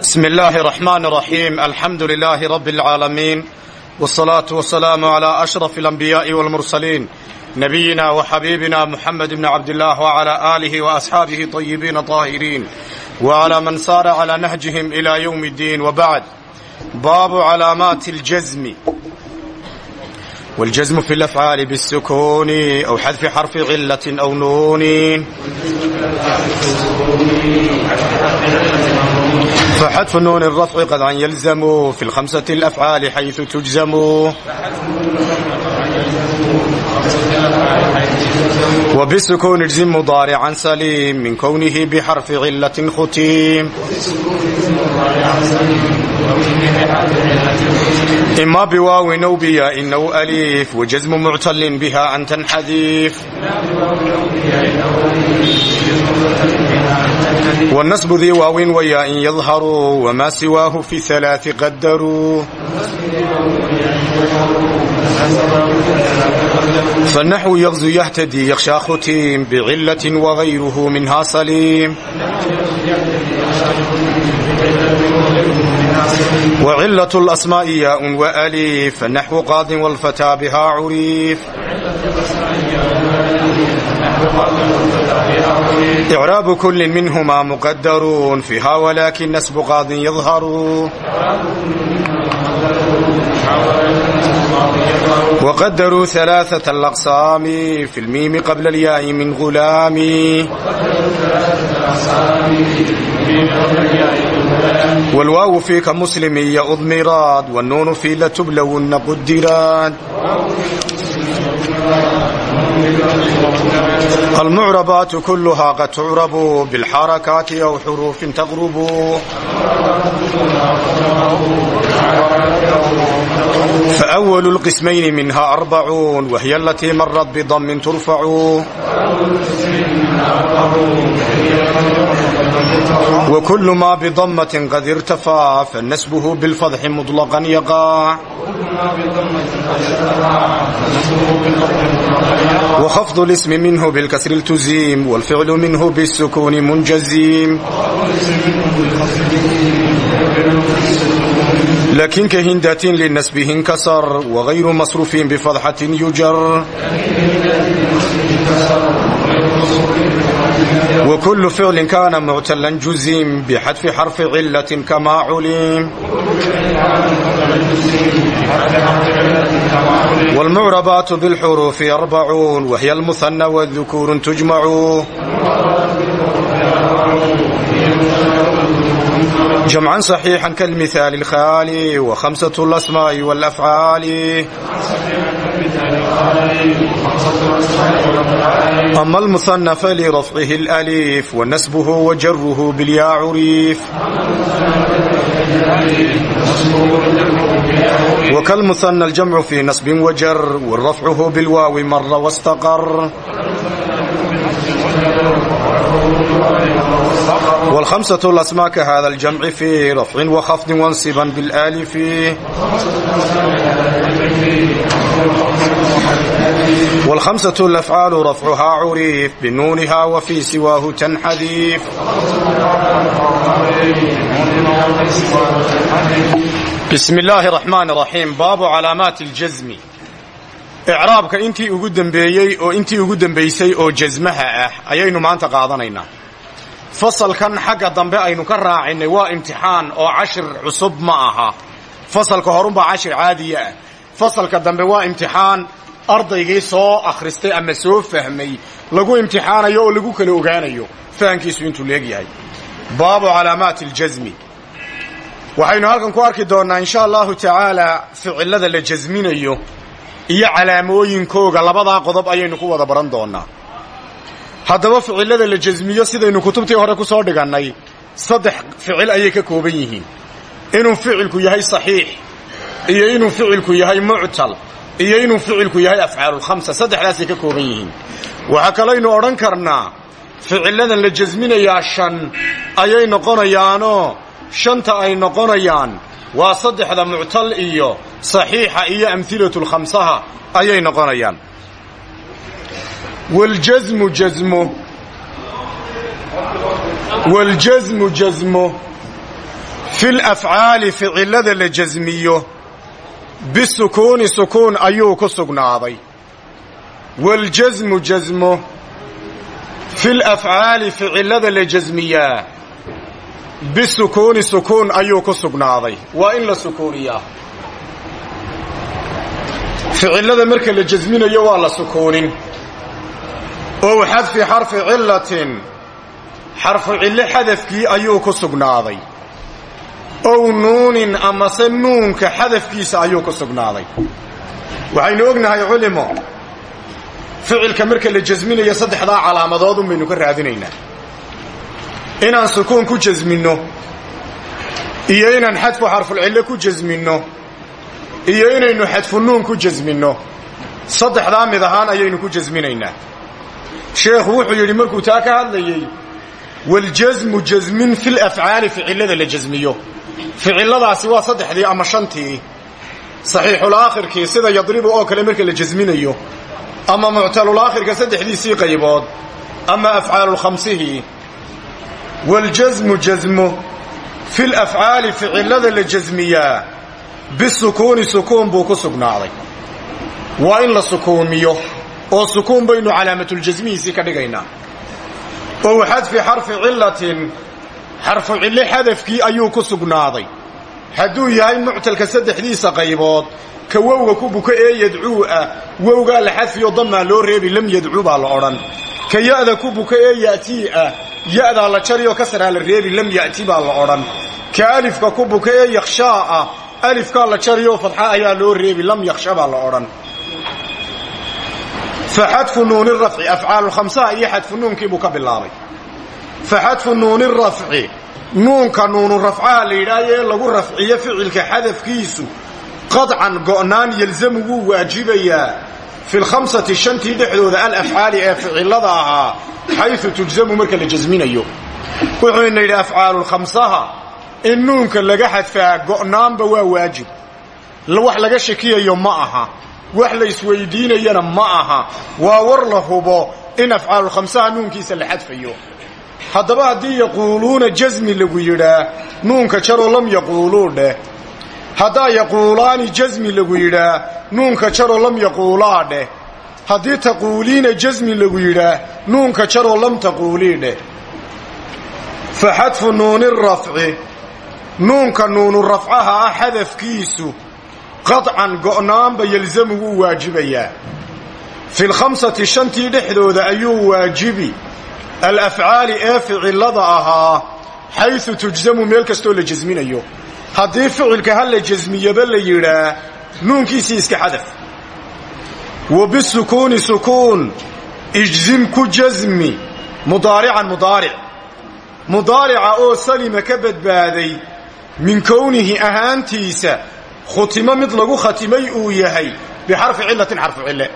بسم الله الرحمن الرحيم الحمد لله رب العالمين والصلاة والسلام على أشرف الأنبياء والمرسلين نبينا وحبيبنا محمد بن عبد الله وعلى آله وأصحابه طيبين طاهرين وعلى من سار على نهجهم إلى يوم الدين وبعد باب علامات الجزم والجزم في الأفعال بالسكون أو حذف حرف علة أو نون فحذف نون الرفع قد عن يلزم في الخمسة الأفعال حيث تجزم وبالسكون اجزم مضارعا سليم من كونه بحرف علة ختيم إما بواو أو بياء أو أليف وجزم معتل بها أن تنحذيف والنصب ذي واو وياء يظهر وما سواه في ثلاث قدروا فالنحو يغزو يهتدي يخشى ختيم بعلة وغيره منها سليم وعلة الأسماء ياء وأليف فالنحو قاض والفتى بها عريف إعراب كل منهما مقدر فيها ولكن نسب قاض يظهر وقدروا ثلاثة الأقسام في الميم قبل الياء من غلام والواو في كمسلم يأضمراد والنون في لتبلون قدراد المعربات كلها قد تعرب بالحركات أو حروف تغرب فأول القسمين منها أربعون وهي التي مرت بضم ترفع وكل ما بضمة قد ارتفع فنسبه بالفضح مطلقا يقع وخفض الاسم منه بالكسر التزيم والفعل منه بالسكون منجزيم لكن كهندة للنسب انكسر وغير مصروف بفضحة يجر وكل فعل كان معتلا جزيم بحذف حرف علة كما علم والمعربات بالحروف أربعون وهي المثنى والذكور تجمع جمعا صحيحا كالمثال الخالي وخمسة الأسماء والأفعال أما المثنى فلرفعه الأليف ونسبه وجره بالياء عريف وكالمثنى الجمع في نسب وجر والرفعه بالواو مر واستقر والخمسة الأسماء كهذا الجمع في رفع وخفض وانصبا بالآلف والخمسة الأفعال رفعها عريف بنونها وفي سواه تنحذيف بسم الله الرحمن الرحيم باب علامات الجزم icraabka intii ugu dembeeyey oo intii ugu dembaysay oo jasmaha ah ayaynu maanta qaadanaynaa fasalkan xagga dambe aynu ka raacinay waa imtixaan oo cashir cusub ma aha. Fasalka horunbaa cashir caadiya ah. Fasalka dambe waa imtixaan ardaygii soo akhristay ama soo fahmay. Lagu imtixaanayo oo lagu kala ogaanayo. Fahankiisu intuu leegyahay baabu calaamaati aljasmi waxaynu halkan ku arki doonnaa insha allahu tacaala ficilada la jasminayo iyo calaamooyinkooga labadaa qodob ayaynu ku wada baran doonnaa haddaba ficilada la jasmiyo sidaynu kutubtii hore ku soo dhigannay saddex ficil ayay ka kooban yihiin. Inuu ficilku yahay saxiix iyo inuu ficilku yahay muctal iyo inuu ficilku yahay afcaalulkhamsa saddexdaasay ka kooban yihiin. Waxaa kalaynu odhan karnaa ficiladan la jasminayaa shan ayay noqonayaanoo shanta ay noqonayaan. Waa saddexda muctal iyo saxiixa iyo amhilatulkhamsaha ayay noqonayaan waljasmu jasmo waljasmu jasmo fil afcaali ficilada la jasmiyo bisukuuni sukuun ayuu ku sugnaaday waljasmu jasmo fil afcaali ficilada la jasmiyaa bisukuuni sukuun ayuu ku sugnaaday waa in la sukuuniyaa ficilada marka ow xadfi xarfi cillatin xarfu cillo xadafkii ayuu ku sugnaaday. Ow nuunin amase nuunka xadafkiisa ayuu ku sugnaaday. Waxaynu ognahay culimo ficilka marka la jasminayo saddexdaa calaamadoodun baynu ka raadinaynaa. Inaan sukuun ku jasminno iyo inaan xadfu xarfulcillo ku jasminno iyo inaynu xadfu nuun ku jasminno saddexdaa mid ahaan ayaynu ku jasminaynaa sheekhu wuxuu yidhi markuu taa ka hadlayey waljasmu jasmin fil afcaali ficilada la jasmiyo ficiladaasi waa saddexdii ama shantii. Saxiixulaakhirkii sida yadribu oo kale marka la jasminayo ama muctalulaakhirka saddexdiisii qaybood. Ama afcaalulkhamsihii waljasmu jasmo fil afcaali ficilada la jasmiyaa bisukuuni sukuun buu ku sugnaaday. Waa in la sukuumiyo oo sukuun baynu calaamatuljasmihiisii ka dhigaynaa. ow xadfi xarfi cillatin xarfu cillo xadafkii ayuu ku sugnaaday. hadduu yahay muctalka saddexdiisa qaybood ka wowga ku buka ee yadcuu ah wowgaa la xadfiyo damaa loo reebi lam yadcuu baa la odhan. ka ya'da ku buka ee ya'tii ah ya'daa la jariyoo kasaraa la reebi lam ya'ti baa la odhan. ka alifka ku buka ee yakhshaa ah alifkaa la jariyoo fadxa ayaa loo reebi lam yakhsha baa la odhan fa xadfu nuuni rafci afcaalulkhamsaha iyo xadfu nuunkiibuu ka bilaabay fa xadfu nuuni rafci nuunka nuunu rafcaha la yidhaayo ee lagu rafciyo ficilka xadafkiisu qadcan go'naan yelzamu wuu waajibayaa fi lkhamsati shantii dhexdooda alafcaali ee ficilada ahaa xayu tujzamu marka la jasminayo wuxuuna yidhi afcaalulkhamsaha in nuunka laga xadfaa go'naanba waa waajib wax laga shakiyayo ma aha wax la isweydiinayana ma aha. Waa war la hubo in afcaalulkhamsaha nuunkiisa la xadfayo. Haddaba haddii yaquuluuna jasmi lagu yidhaa nuunka jaroo lam yaquuluu dheh. Haddaa yaquulaani jasmi lagu yidhaa nuunka jaroo lam yaquulaa dheh. Haddii taquuliina jasmi lagu yidhaa nuunka jaroo lam taquulii dheh. Fa xadfu nuuni rafci. Nuunka nuunu rafcaha ah xadafkiisu qadcan go'naanba yelzamu wuu waajibayaa. Fi lkhamsati shantii dhexdooda ayuu waajibi. Alafcaali ee ficilada ahaa xayu tujzamu meel kastoo la jasminayo haddii ficilka ha la jasmiyaba la yidhaa nuunkiisii iska xadaf. Wa bisukuuni sukuun ijzim ku jasmi mudaarican mudaaric. Mudaarica oo salima ka badbaaday min kownihi ahaantiisa khutimo mid lagu khatimay uu yahay bixarfi cillatin xarfu cille.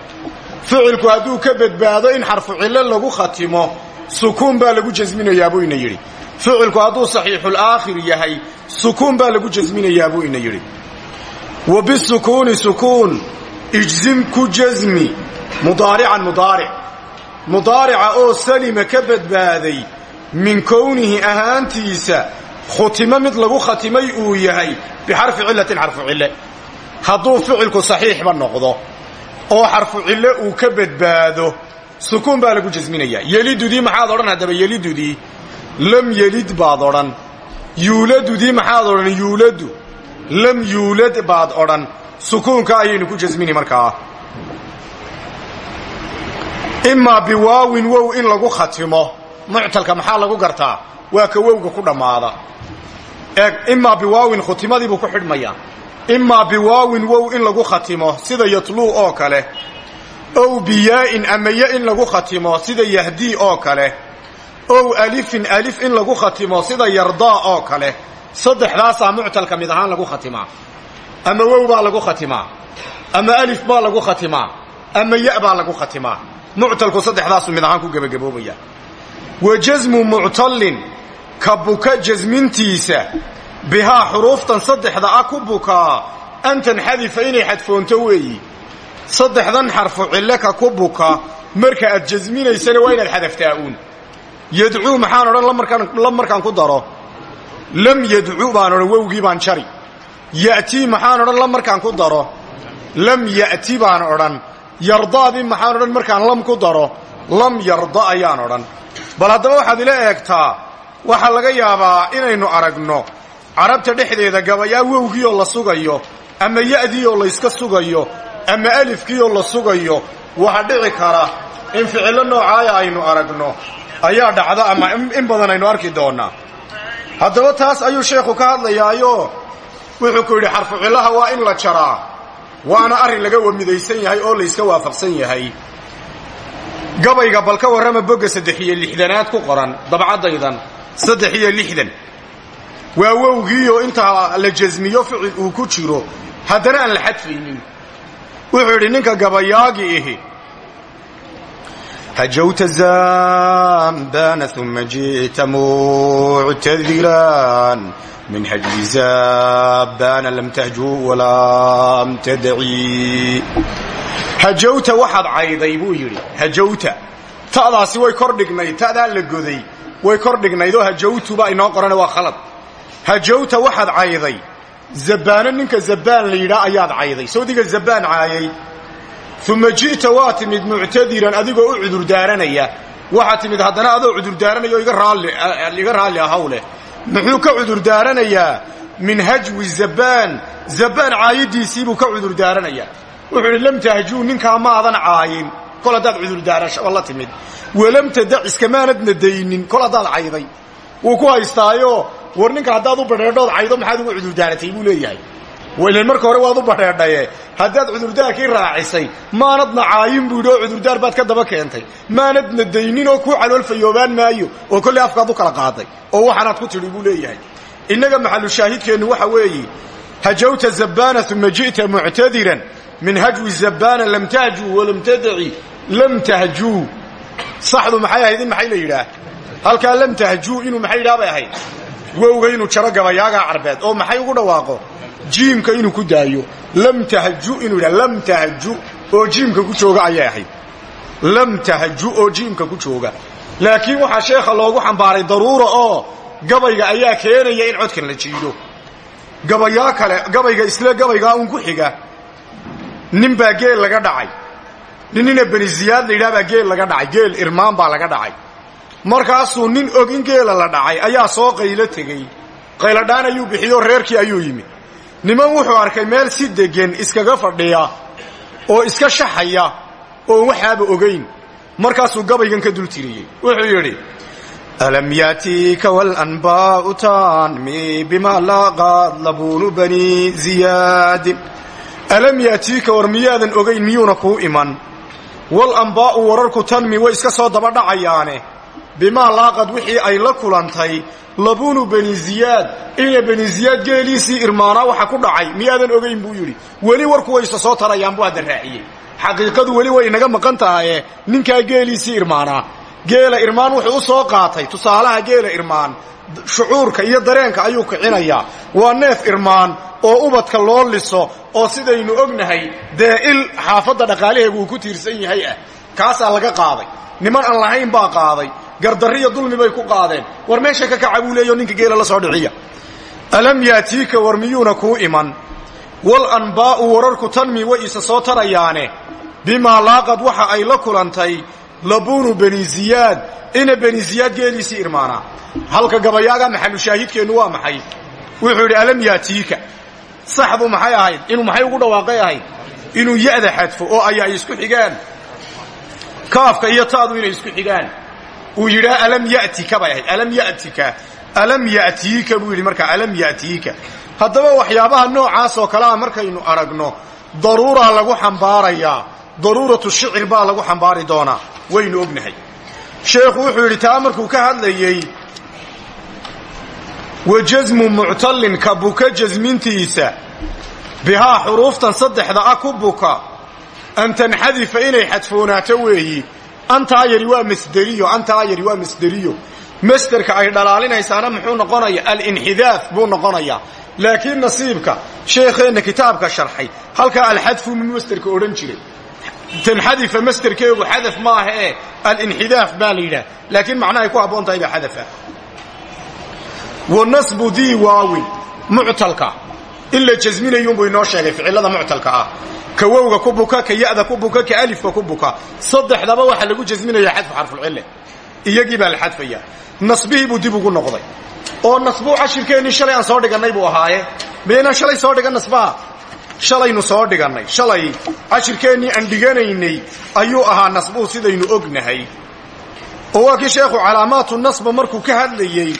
Ficilku hadduu ka badbaado in xarfu cille lagu khatimo sukuun baa lagu jasminayaa buu ina yidhi. Ficilku hadduu saxiixulaakhir yahay sukuun baa lagu jasminayaa buu ina yidhi. Wa bisukuuni sukuun ijzim ku jasmi mudaarican mudaaric. Mudaarica oo salima ka badbaaday min kownihi ahaantiisa khutimo mid lagu khatimay uu yahay bixarfi cillatin xarfu cille. Hadduu ficilku saxiixba noqdo oo xarfu cille uu ka badbaado sukuun baa lagu jasminayaa yelidudii maxaad odhan haddaba yelidudii lam yelid baad odhan. Yuuladudii maxaad odhan yuuladu lam yuulad baad odhan. Sukuunka ayaynu ku jasmini markaa. Imaa biwaawin wow in lagu khatimo muctalka maxaa lagu gartaa? Waa ka wowga ku dhammaada. Eeg imaa biwaawin khutimadiibuu ku xidhmayaa imaa biwaawin wow in lagu khatimo sida yatluu oo kale. Ow biyaa'in amaye in lagu khatimo sida yahdii oo kale. Ow alifin alif in lagu khatimo sida yardaa oo kale. Saddexdaasaa muctalka mid ahaan lagu khatimaa ama wow baa lagu khatimaa ama alif baa lagu khatimaa ama ya baa lagu khatimaa muctalku saddexdaasu mid ahaan ku gebagaboobaya wa jasmu muctallin ka buka jasmintiisa bihaa xuruuftan saddexda ah ku bukaa an tanxadifa inay xadfoonto weeyi. Saddexdan xarfu cille ka ku buka. Marka aad jasminaysana waa inaad xadaftaa uun. Yadcuu maxaan odhan la markaan ku daro. Lam yadcu baan odhan wowgii baan jari ya'tii maxaan odhan lam markaan ku daro. Lam ya'ti baan odhan. Yardaadii maxaan odhan markaan lam ku daro. Lam yarda ayaan odhan bal haddaba waxaad ila eegtaa waxaa laga yaabaa inaynu aragno carabta dhexdeeda gabayaa wowgii oo la sugayo ama ya'dii oo layska sugayo ama alifkii oo la sugayo waxa dhici kara in ficillo noocaaya aynu aragno ayaa dhacda ama in badan aynu arki doonnaa haddaba taas ayuu sheekhu ka hadlayaayo. Wuxuu ku yidhi xarfu cillaha waa in la jaraa waana arrin laga wamidaysan yahay oo layska waafaqsan yahay gabayga bal ka warrama bogga saddex iyo lixdanaad ku qoran dabcaddaydan saddex iyo lixdan. Waa wowgiioo intaa la jasmiyo ficil uu ku jiro haddana aan la xadfaynin. Wuxuu yidhi ninka gabayaagi ihi. Hajawta zambana uma ji'ta muctadiran min hajwi zabbana lam tahju walam tadci hajawta waxaad cayday buu yidhi hajawta ta'daasi way kor dhignayd ta'daa la goday way kor dhignayd oo hajawtuba inoo qorana waa khalad hajawta waxaad cayday zabbaano ninka zabbaan la yidhaa ayaad cayday sawdiga zabbaan caayay uma ji'ta waa timid muctadiran adigoo u cudurdaaranaya waxaa timid haddana adoo cudurdaaranaya oo iga raalli ahaw leh muxuu ka cudurdaaranayaa min hajwi zabbaan. Zabbaan caayidiisiibuu ka cudurdaaranayaa wuxuu idhi lam tahjuu ninkaa maadan caayin. Kol haddaad cudurdaarashaba la timid. Walam tadac iskamaanadna daynin. Kol haddaad cayday. Wuu ku haystaayo war ninka haddaad u badheedhood caydo maxaad ugu cudurdaaratay buu leeyahay ilan marka hore waad u badheedhaye haddaad cudurdaarkii raacisay maanadna caayin buu yidhi oo cudurdaar baad ka daba keentay. Maanadna daynin oo kuu caloolfayoobaan maayo oo kolley afkaad u kala qaaday oo waxaanaad ku tidhi buu leeyahay. Innaga maxalu shaahidkeennu waxa weeye hajawta zabbaana uma ji'ta muctadiran min hajwi zabbaana lam tahjuu walam tadaci lam tahjuu. Saxdu maxay ahayd in maxay la yidhaah? Lam tahjuu inuu maxay yidhaha bay ahayd. Wowga inuu jaro carbeed oo maxay ugu dhawaaqo jiimka inuu ku daayo lam tahju inuu yidhaha lam tahju oo jiimka ku jooga ayay ahayd. Lam tahju oo jiimka ku jooga. Laakiin waxaa sheekha loogu xambaaray daruura oo gabayga ayaa keenaya in codkan la jiido gabayaa kale gabayga isle gabaygaa uun ku xiga nin baa geel laga dhacay. Ninina beni ziyaad la yidhaha baa geel laga dhacay geel irmaan baa laga dhacay. Markaasuu nin og in geela la dhacay ayaa soo qaylo tegey. Qayladhaan ayuu bixiyoo reerkii ayuu yimi niman wuxuu arkay meel si deggan iskaga fadhiya oo iska shaxaya oon waxaaba ogayn markaasuu gabaygan ka dul tiriyey. Wuxuu yidhi alam yaatiika walanbaa'u tanmi bima laqad labuunu bani ziyaadin alam yaatiika war miyaadan ogayn miyuuna kuu iman? Walanbaa'u wararku tanmi way iska soo daba dhacayaane bimaa laaqad wixii ay la kulantay labuunu bani ziyaad. Ina bani ziyaad geeliisii irmaanaa waxa ku dhacay. Miyaadan ogayn buu yidhi weli warku way isa soo tarayaan buu hadda raaciyey. Xaqiiqadu weli way inaga maqan tahaye ninkaa geeliisii irmaanaa. Geela irmaan wuxuu u soo qaatay. Tusaalaha geela irmaan shucuurka iyo dareenka ayuu kicinayaa. Waa neef irmaan oo ubadka loo liso oo sidaynu ognahay dee il xaafadda dhaqaalaheegu uu ku tiirsan yahay ah. Kaasaa laga qaaday. Niman aan lahayn baa qaaday gardarriya dulmi bay ku qaadeen. War meesha ka kaca ninka geela la soo dhiciya. Alam yaatiika war miyuuna kuu iman? Wal anbaa'u wararku tanmi way isa soo tarayaane? Bimaa laaqad waxa ay la kulantay labuunu bani ziyaad. Ina bani ziyaad geeliisii irmaanaa. Halka gabayaaga maxalu shaahidkeennu waa maxay? Wuxuu yidhi alam yaatiika. Saxdu maxay ahayd? Inuu maxay ugu dhawaaqay ahayd? Inuu ya'da xadfo oo ay ay isku xigaan. Kaafka iyo taadu inay isku xigaan uu yidhaa alam yatika? bay ahayd. Alam yatika? Alam yatiika buu yidhi markaa alam yatiika haddaba waxyaabaha noocaas oo kalea markaynu aragno daruuraa lagu xambaarayaa daruuratu shicir baa lagu xambaari doonaa waynu ognahay. Sheekhu wuxuu yidhi taa markuu ka hadlayey wa jasmu muctallin ka buka jasmintiisa bihaa xuruuftan saddexda ah ku inay xadfoonaato antaa yari waa masderiyo antaa yari waa masderiyo. Masderka ay dhalaalinaysaana muxuu noqonaya alinxidaaf buu noqonayaa laakiin nasiibka sheekheenna kitaabka sharxay halkaa alxadfu min masderka odhan jiray. Tanxadifa masderkeegu xadaf maaha ee alinxidaaf baa la yidhaah. Laakiin macnahay ku habboon tahay baa xadafa. Nasbu dii waawin muctalka. In la jasminayuunbuu inoo sheegay ficilada muctalka ah ka wowga ku buka ka ya'da ku buka ka alifka ku buka. Saddexdaba waxaa lagu jasminayaa xadfu xarfulcille iyagii baa la xadfaya. Nasbihii buu dib ugu noqday. Oo nasbuu cashirkeennii shalay aan soo dhigannay buu ahaaye. Miyaynaan shalay soo dhigan nasbaha shalaynu soo dhigannay. Shalay cashirkeennii aan dhiganaynay ayuu ahaa nasbuhu sidaynu ognahay. Oo waa kii sheekhu calaamaatu nasba markuu ka hadlayey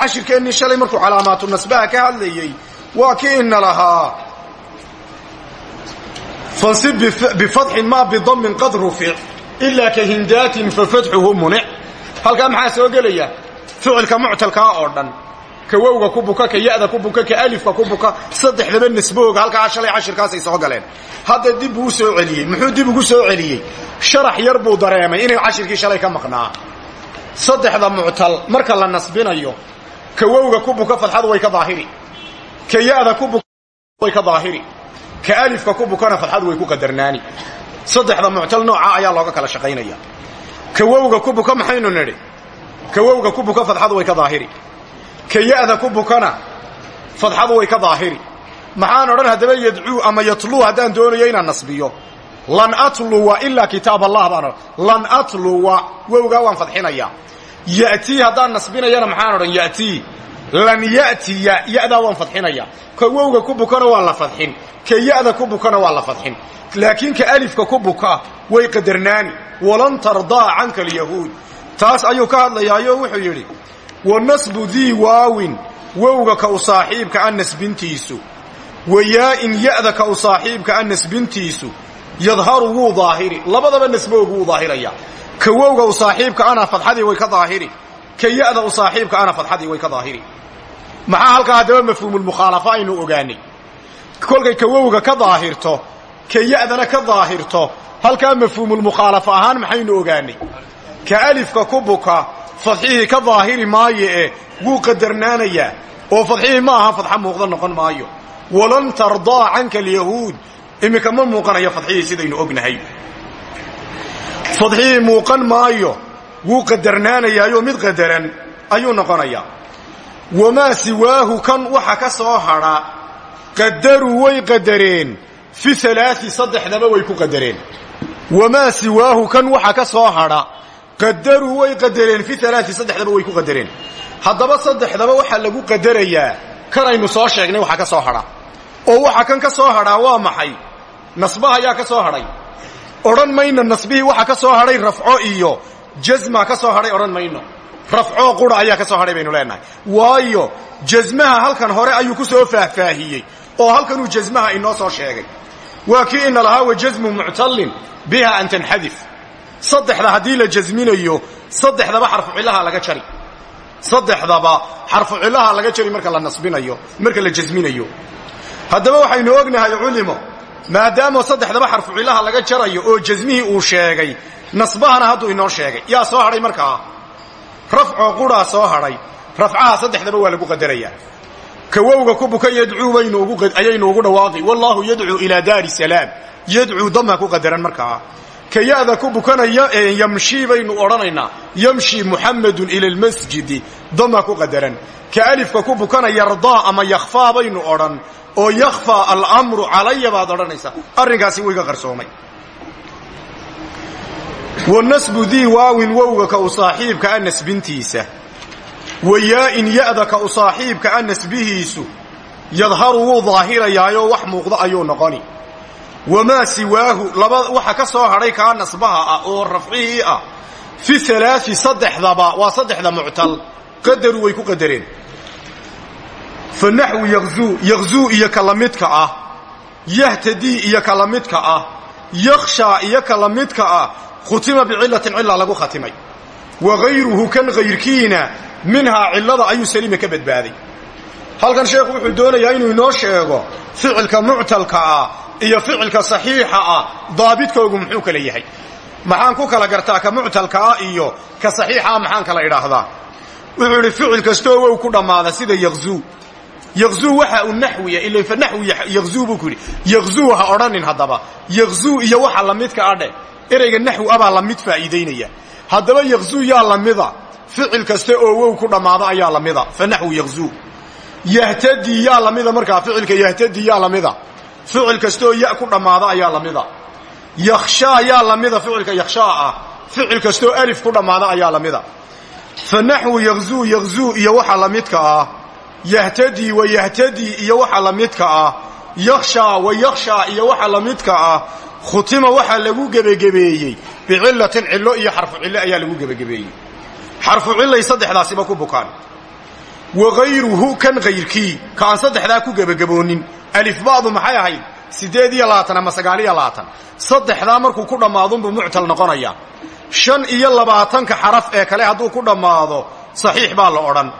cashirkeennii shalay markuu calaamaatu nasbaha ka hadlayey waa kii ina lahaa fansib bifatxin maa bidamin qad rufic ilaa ka hindaatin fafatxuhu munic halkaa maxaa soo gelaya ficilka muctalkaa oo dhan ka wowga ku buka ka ya'da ku buka ka alifka ku buka saddexdaba nasbahooga halkaa shalay cashirkaasay soo galeen hadda dib buu u soo celiyey muxuu dib ugu soo celiyey sharax yar buu dareemay inay cashirkii shalay ka maqnaa saddexda muctal marka la nasbinayo ka wowga ku buka daahiri ya'da ku ka daahiri ka alifka ku bukana fadxadu way ku qadarnaani. Saddexda muctal nooca ayaa looga kala shaqaynaya. Ka wowga ku buka maxaynu nidhi? Ka wowga ku buka fadxadu way ka daahiri. Ka ya'da ku bukana fadxadu way ka daahiri. Maxaan odhan haddaba yadcuu ama yatluu haddaan doonayo inaan nasbiyo. Lan atluwa ilaa kitaab allah baan lan atluwa wowgaa waan fadxinayaa ya'tii haddaan nasbinayana maxaan odhan ya'tii lan ya'tiya ya'daa waan fadxinayaa ka wowga ku bukana waa la fadxin. Ka ya'da ku bukana waa la fadxin. Laakiin ka alifka ku buka way qadarnaani. Walan tardaa canka alyahuud. Taas ayuu ka hadlayaayo wuxuu yidhi wa nasbu dii waawin wowga ka u saaxiibka a nasbintiisu. Wa yaa'in ya'da ka u saaxiibka a nasbintiisu. Yadharu wuu daahiri. Labadaba nasboogu wuu daahiraya. Ka wowga u saaxiibka ana fadxadii way ka daahiri. Ka ya'da u saaxiibka ana fadxadii way ka daahiri maxaa halkaa haddaba mafhuumulmukhaalafa aynu ogaanay? Kolkay ka wowga ka daahirto ka ya'dana ka daahirto halkaa mafhuumulmukhaalafa ahaan maxaynu ogaanay? Ka alifka ku buka fadxihii ka daahiri maayo e wuu qadarnaanayaa oo fadxihii ma aha fadxa muuqda noqon maayo. Walan tardaa canka alyahuud iminka ma muuqanayo fadxihii sidaynu ognahay. Fadxihii muuqan maayo wuu qadarnaanayaayo mid qadaran ayuu noqonayaa wamaa siwaahu kan waxa ka soo hadha qadaruu way qadareen fi alaai saddexdaba way ku qadareen wamaa siwaahu kan waxa ka soo hadha qadaruu way qadareen fi alaai saddexdaba way ku qadareen haddaba saddexdaba waxaa lagu qadarayaa kanaynu soo sheegnay waxa ka soo hadha oo waxa kan ka soo hadhaa waa maxay nasbaha ayaa ka soo hadhay odhan mayno nasbihii waxa ka soo hadhay rafco iyo jasma ka soo hadhay odhan mayno rafcoo qura ayaa ka soo hadhay baynu leenahay waayo jasmaha halkan hore ayuu ku soo faahfaahiyey oo halkanuu jasmaha inoo soo sheegay waa kii ina lahaa wa jasmu muctallin biha an tanxadif saddexda haddii la jasminayo saddexdaba xarfu cillaha laga jari saddexdaba xarfu cillaha laga jari marka la nasbinayo marka la jasminayo haddaba waxaynu ognahay culimo maadaama saddexdaba xarfu cillaha laga jarayo oo jasmihii uu sheegay nasbahana hadduu inoo sheegay yaa soo hadhay markaa rafcoo quraa soo hadhay. Rafcaha saddexdaba waa lagu qadarayaa. Ka wowga ku buka yadcuu ayaynu ugu dhawaaqi. Wallaahu yadcuu ilaa daari salaam. Yadcuu damaa ku qadaran markaa ka ya'da ku bukanaya yamshii baynu odhanaynaa. Yamshi muxamedun ila lmasjidi damaa ku qadaran. Ka alifka ku bukana yardaa ama yakhfaa baynu odhan. Oo yakhfaa almru calaya baad odhanaysaa. Arrinkaasi wuu iga qarsoomay wa nasbu dii waawin wowga ka u saaxiibka a nasbintiisa. Wa yaa'in ya'da ka u saaxiibka a nasbihiisu. Yadharu wuu daahirayaayoo wax muuqda ayuu noqoni. Wamaa siwaahu laba waxa ka soo hadhay kaa nasbaha ah oo rafcihii ah. Fi alaai saddexdaba waa saddexda muctal. Qadaru way ku qadareen. Fa naxwu iyo ka ah. Yahtadii iyo ka ah. Yakhshaa iyo ka ah khutima bicillatin cila lagu khatimay. Wa hayruhu kan hayrkiina minhaa cillada ayuu salima ka badbaaday. Halkan sheekhu wuxuu doonayaa inuu inoo sheego ficilka muctalka ah iyo ficilka saxiixa ah daabidkoogu muxuu kala yahay. Maxaan ku kala gartaa ka muctalka ah iyo ka saxiixa maxaan kala idhaahdaa. Wuxuu idhi ficil kastoo wow ku dhammaada sida yaqzuu yaqzuu waxa uu naxwiya ila fa naxwi yaqzuu buu ku yidhi. Yaqzuu ha odhanin haddaba. Iyo waxa lamidka adhe ereyga naxwi abaa la mid faa'iidaynaya. Haddaba yaqzuu yaa lamida ficil kasta oo wow ku dhammaado ayaa la mida fa naxwu yakzuu yahtadii yaa la mida markaa ficilka yahtadii yaa la mida. Ficil kastaoo ya ku dhammaado ayaa la mida. Yakhshaa yaa la mida ficilka yakhshaa ah. Ficil kastaoo alif ku dhammaado ayaa la mida. Fa naxwu yakzuu yakzuu iyo waxa la midka ah. Yahtadii wa yahtadii iyo waxa la midka ah. Yakhshaa wa yakhshaa iyo waxa la midka ah khutima waxaa lagu gebagebeeyey bicillatin cillo iyo xarfu cillo ayaa lagu gebagebeeyey xarfu cillay saddexdaasiba ku bukaan. Wa hayruhu kan hayrkii ka aan saddexdaa ku gebagaboonin alifba'du maxay ahayd? Siddeed iyo labaatan ama sagaal iyo labaatan. Saddexdaa markuu ku dhammaadunbuu muctal noqonaya shan iyo labaatanka xaraf ee kale hadduu ku dhammaado saxiix baa la odhan.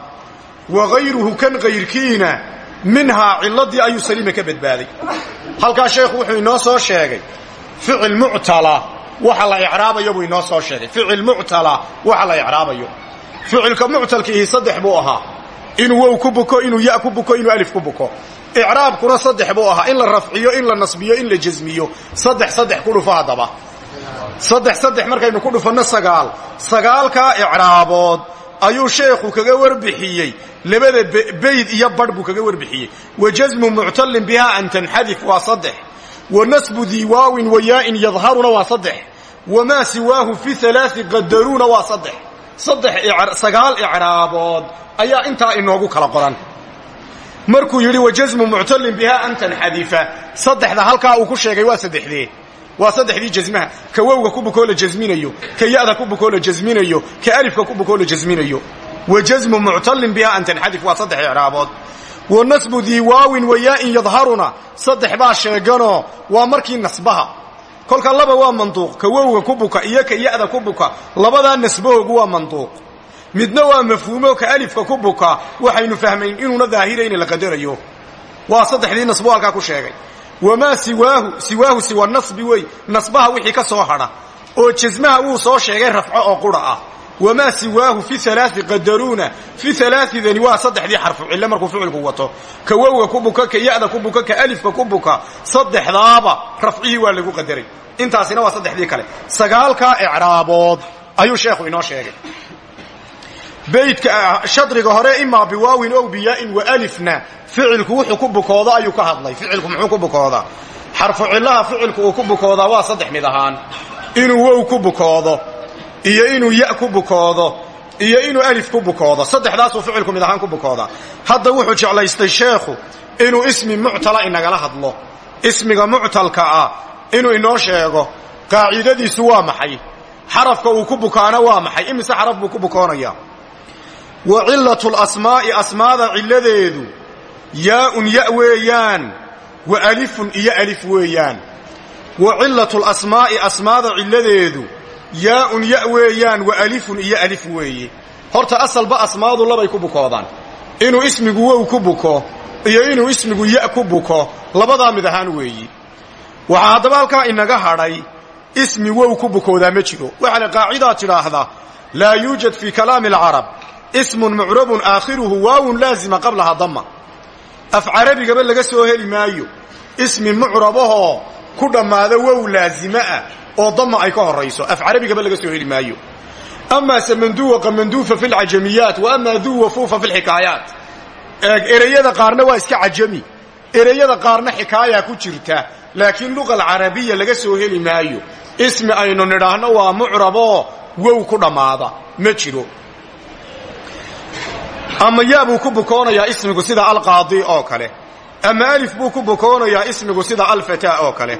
Wa hayruhu kan hayrkiina minhaa cilladii ayuu saliima ka badbaaday. Halkaa sheekhu wuxuu inoo soo sheegay ficil muctala waxa la icraabayo buu inoo soo sheegay. Ficil muctala waxa la icraabayo. Ficilka muctalkiihi saddex buu ahaa. Inuu wow ku buko inuu ya ku buko inuu alif ku buko. Icraabkuna saddex buu ahaa. In la rafciyo in la nasbiyo in la jasmiyo saddex saddex ku dhufo haddaba. Saddex saddex markaynu ku dhufanno sagaal. Sagaalkaa icraabood ayuu sheekhu kaga warbixiyey. Labada bayd iyo badh buu kaga warbixiyey. Wa jasmu muctallin bihaa an tanxadif waa saddex wa nasbu dii waawin wa yaa'in yadharuna waa saddex. Wamaa siwaahu fi alaai qadaruuna waa saddex. Saddex sagaal icraabood ayaa intaa inoogu kala qoran. Markuu yidhi wa jasmu muctallin bihaa an tanxadifa saddexda halkaa uu ku sheegay waa saddexdee. Waa saddexdii jasmaha ka wowga ku bukoo la jasminayo ka ya'da ku bukoo la jasminayo ka alifka ku bukoo la jasminayo wa jasmu muctallin bihaa an tanxadif waa saddex icraabood wa nasbu dii waawin wa yaa'in yadharuna. Saddex baa sheeganoo waa markii nasbaha. Kolka laba waa manduuq ka wowga ku buka iyo ka ya'da ku buka labadaa nasbahoogu waa manduuq. Midna waa mafhuumo ka alifka ku buka. Waxaynu fahmayn inuuna daahirayna la qadarayo. Waa saddexdii nasbu halkaa ku sheegay. Wamaa siwaahu siwaahu siwa nasbi wey. Nasbaha wixii ka soo hadha oo jasmaha wuu soo sheegay rafco oo qura ah wamaa siwaahu fi alaai qadaruuna fi alaaidani waa saddexdii xarfu cille markuu ficilku wato ka wowga ku buka ka ya'da ku buka ka alifka ku buka saddexdaaba rafcihii waa lagu qadaray intaasina waa saddexdii kale sagaalkaa icraabood ayuu sheekhu inoo sheegay baydka shadriga hore imaa biwaawin ow biyaa'in wa alifna ficilku wuxuu ku bukoodo ayuu ka hadlay ficilku muxuu ku bukoodaa xarfu cillaha ficilku uu ku bukoodaa waa saddex mid ahaan inuu wow ku bukoodo iyo inuu ya ku bukoodo iyo inuu alif ku bukoodo saddexdaasuu ficilku mid ahaan ku bukoodaa hadda wuxuu jeclaystay sheekhu inuu ismi muctala inagala hadlo ismiga muctalka ah inuu inoo sheego qaacidadiisu waa maxay xarafka uu ku bukaana waa maxay imise xaraf buu ku bukoonaya wa cillatu lasmaa'i asmaada cilladeedu yaa'un ya weeyaan wa alifun iyo alif weeyaan. Wa cillatu lasmaa'i asmaada cilladeedu yaa'un ya weeyaan wa alifun iyo alif weeye horta asalba asmaadu labay ku bukoodaan. Inuu ismigu wow ku buko iyo inuu ismigu ya ku buko labadaa mid ahaan weeyi. Waxaa haddaba halkaa inaga hadhay ismi wow ku bukoodaa ma jiro. Waxaa la qaacidaa tidhaahdaa laa yuujad fii kalaami alcarab ismun mucrabun aakhiruhu waawun laazima qablaha damma af carabigaba laga soo heli maayo ismi mucrabahoo ku dhammaada wow laazime ah oo damma ay ka horayso. Af carabigaba laga soo heli maayo. Amaa se manduwaqa manduufa fi lcajamiyaat wa amaa duu wafuufa fi lxikaayaat ereyada qaarna waa iska cajami. Ereyada qaarna xikaayaa ku jirta. Laakiin luqa alcarabiya laga soo heli maayo. Ismi aynu nidhaahno waa mucraboo wow ku dhammaada ma jiro. Ama yaa buu ku bukoonayaa ismigu sida alqaadi oo kale. Ama alif buu ku bukoonayaa ismigu sida alfataa oo kale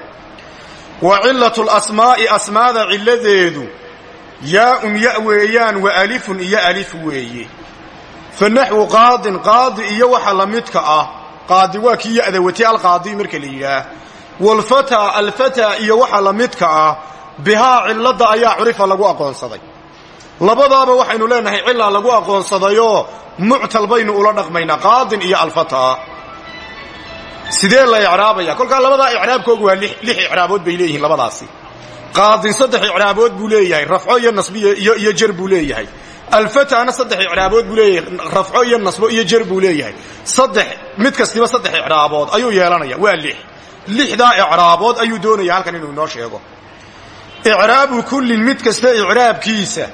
wa cillatu lasmaa'i asmaada cilladeedu yaa'un ya weeyaan wa alifun iyo alif weeye. Fa naxwu qaadin qaadi iyo waxa la midka ah. Qaadi waa kii ya'da watay alqaadi marka la yidhaah. Waalfataa alfataa iyo waxa la midka ah bihaa cilladda ayaa curifa lagu aqoonsaday. Labadaaba waxaynu leenahay cilaa lagu aqoonsadayoo muctal baynu ula dhaqmaynaa qaadin iyo alfataa sidee la icraabaya kolkaa labadaa icraabkoogu waa lix icraabood bay leeyihiin labadaasi. Qaadin saddex icraabood buu leeyahay rafco iyo nasbiyo iyo jer buu leeyahay. Alfatana saddex icraabood buu leeyahay rafco iyo nasbo iyo jer buu leeyahay. Saddex mid kastiba saddex icraabood ayuu yeelanaya waa lix. Lixdaa icraabood ayuu doonaya halkan inuu inoo sheego. Icraabu kullin mid kasta icraabkiisa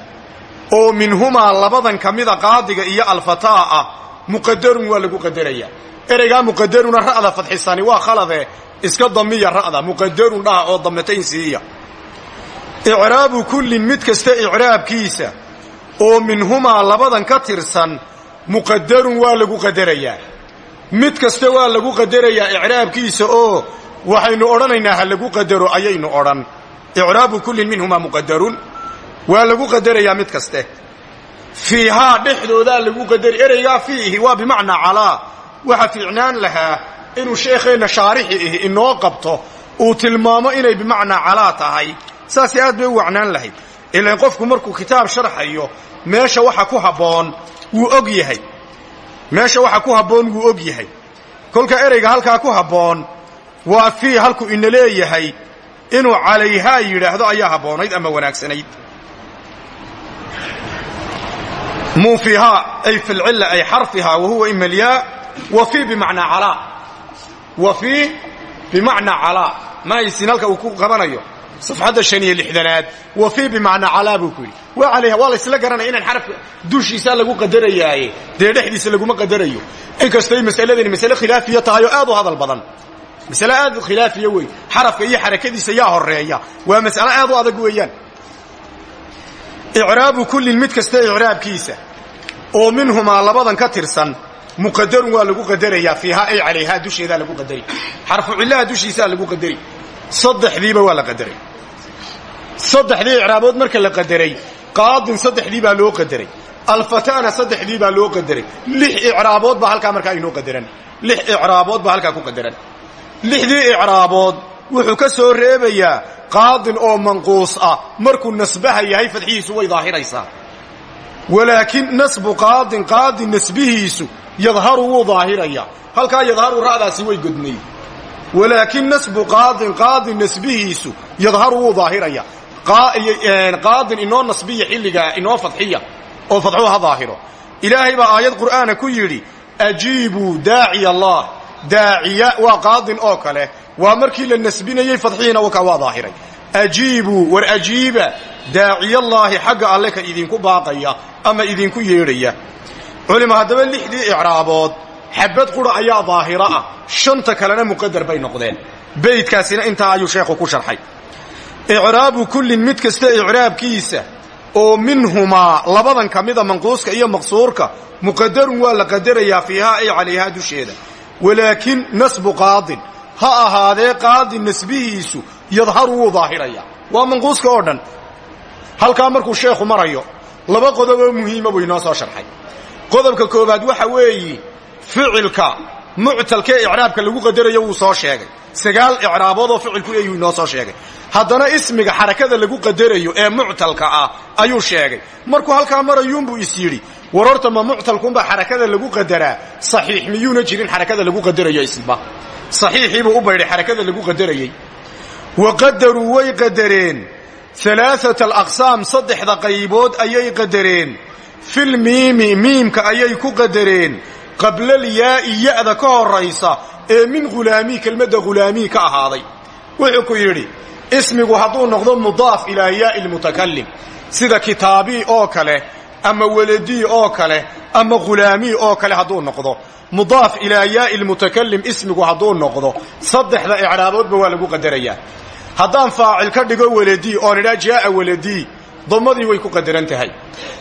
oo minhumaa labadan ka qaadiga iyo alfataa ah muqadarun waa lagu qadarayaa ereygaa muqadaruna ra'da fadxisani waa khalade iska damiya ra'da muqadarun dhaha oo damatayn siiya. Icraabu kullin mid kasta icraabkiisa oo minhumaa labadan ka tirsan muqadarun waa lagu qadarayaa. Mid kasta waa lagu qadarayaa icraabkiisa oo waxaynu odhanaynaa ha lagu qadaro ayaynu odhan. Icraabu kullin minhumaa muqadarun waa lagu qadarayaa mid kaste. Fiihaa dhexdoodaa lagu qadari ereygaa fiihi waa bimacnaa calaa waxa fiicnaan lahaa inuu sheekheenna shaarixi ihi inoo qabto uu tilmaamo inay bimacnaa calaa tahay. Saasay aad bay u wacnaan lahayd. Ilaan qofku markuu kitaab sharxayo meesha waxa ku habboon wuu og yahay. Meesha waxa ku habboon wuu og yahay. Kolka ereyga halkaa ku habboon waa fii halku ina leeyahay inuu calayhaa yidhaahdo ayaa habboonayd ama wanaagsanayd. Muufihaa ay fi lcilla ay xarfihaa wa huwa ima lyaa wa fii bimacnaa calaa wa fii bimacnaa calaa ma haysin halka uu ku qabanayo? Safxadda shan iyo lixdanaad. Wa fii bimacnaa calaa buu ku yidhi. Waa calayha waa laysla garanaya inaan xarafka dushiisaa lagu qadarayaaye. Dee dhexdiisa laguma qadarayo. Inkastay masaladani masale khilaafiya tahay oo aad u hadal badan. Masale aad khilaafiya wey xarafka iyo xarakadiisa yaa horreeya waa mas'alo aad u adag weeyaan. Icraabu kullin mid kasta icraabkiisa. Oo minhumaa labadan ka tirsan muqadarun waa lagu qadarayaa fiihaa ay calayhaa dusheedaa lagu qadari xarfu cillaha dushiisaa lagu qadari saddexdiiba waa la qadaray. Saddexdii icraabood marka la qadaray qaadin saddexdii baa loo qadaray. Alfatana saddexdii baa loo qadaray. Lix icraabood baa halkaa markaa inoo qadaran. Lix icraabood baa halkaa ku qadaran. Lixdii icraabood wuxuu ka soo reebayaa qaadin oo manquus ah. Markuu nasbaha yahay fadxihiisu way daahiraysaa. Walaakin nasbu qaadin qaadin nasbihiisu yadharu wuu daahirayaa halkaa yadharu ra'daasi way godnay. Walaakin nasbu qaadin qaadin nasbihiisu yadharu wuu daahiraya qaadin inoo nasbiya xilligaa inoo fadxiya oo fadxuu ha daahiro ilaahay baa aayad qur'aana ku yidhi ajiibuu daaciya allah. Daaciya waa qaadin oo kale. Waa markii la nasbinayey fadxihiina wakaa waa daahiray ajiibuu war ajiiba daaciyallaahi xagga alle idinku baaqaya ama idinku yeedhaya culima haddaba lixdii icraabood xabad qura ayaa daahiro ah. Shanta kalena muqadar bay noqdeen. Beydkaasina intaa ayuu sheekhu ku sharxay. Icraabu kullin mid kasta icraabkiisa oo minhumaa labadan ka mida manquuska iyo maqsuurka muqadarun waa la qadarayaa fiihaa ay calayhaa dusheeda. Walaakin nasbu qaadin ha ahaadee qaadin nasbihiisu yadharu wuu daahirayaa waa manquuska oo dhan. Halkaa markuu sheekhu marayo laba qodoboo muhiima buu soo sharxay qodobka koowaad waxa weeyi ficilka muctalkee icraabka lagu qadarayo wuu soo sheegay. Sagaal icraabood oo ficilku leeyuu inoo soo sheegay. Haddana ismiga xarakada lagu qadarayo ee muctalka ah ayuu sheegay. Markuu halkaa marayuunbuu is yidhi war horta ma muctalkuunbaa xarakada lagu qadaraa? Saxiix miyuuna jirin xarakada lagu qadarayo isba saxiixiibuu u baydhay xarakada lagu qadarayey. Wa qadaruu way qadareen. Alaaata alaqsaam saddexda qaybood ayay qadareen filmiimi miimka ayay ku qadareen. Qablaalyaai ya'da ka horaysa ee min hulaamii kelmadda hulaamii ka ahaaday. Wuxuu ku yidhi ismigu hadduu noqdo mudaaf ilaa yaai lmutakalim sida kitaabii oo kale ama weladii oo kale ama hulaamii oo kale hadduu noqdo. Mudaaf ilaa yaai lmutakalim ismigu hadduu noqdo. Saddexda icraaboodba waa lagu qadarayaa. Haddaan faacil ka dhigo weladii oon idhaa jaaa weladii damadii way ku qadaran tahay.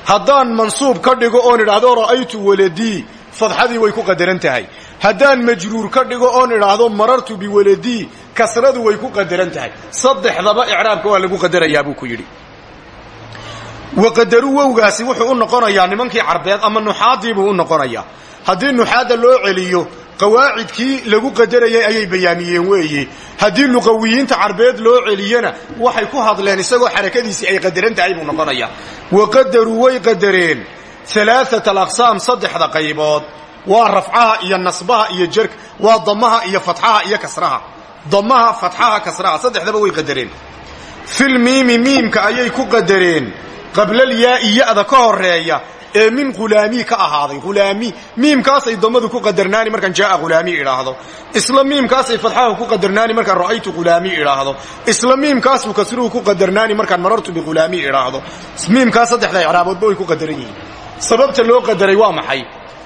Haddaan mansuub ka dhigo oon idhaahdo ra'aytu weladii fadxadii way ku qadaran tahay. Haddaan majruur ka dhigo oon idhaahdo marartu biweladii kasradu way ku qadaran tahay. Saddexdaba icraabka waa lagu qadarayaa buu ku yidhi. Waqadaru wowgaasi wuxuu u noqonayaa nimankii carbeed ama nuxaadiibuu u noqonayaa. Haddii nuxaadda loo celiyo qawaacidkii lagu qadarayay ayay bayaamiyeen weeye haddii luqawiyiinta carbeed loo celiyana waxay ku hadleen isagoo xarakadiisii ay qadaran tahay buu noqonayaa. Waqadaruu way qadareen. Alaaata alaqsaam saddexda qaybood. Waa rafcaha iyo nasbaha iyo jerka waa damaha iyo fatxaha iyo kasraha. Damaha fatxaha kasraha saddexdaba way qadareen. Filmiimi miimka ayay ku qadareen. Qablaalyaai ya'da ka horreeya ee min khulaamii ka ahaaday khulaami miimkaasay damadu ku qadarnaani markaan jaaa khulaami idhaahdo. Isla miimkaasay fadxaha ku qadarnaani markaan ra'aytu khulaami idhaahdo. Isla miimkaasuu kasruhu ku qadarnaani markaan marartu bikhulaami idhaahdo. Miimkaas saddexda icraaboodba way ku qadaran yihiin. Sababta loo qadaray waa maxay?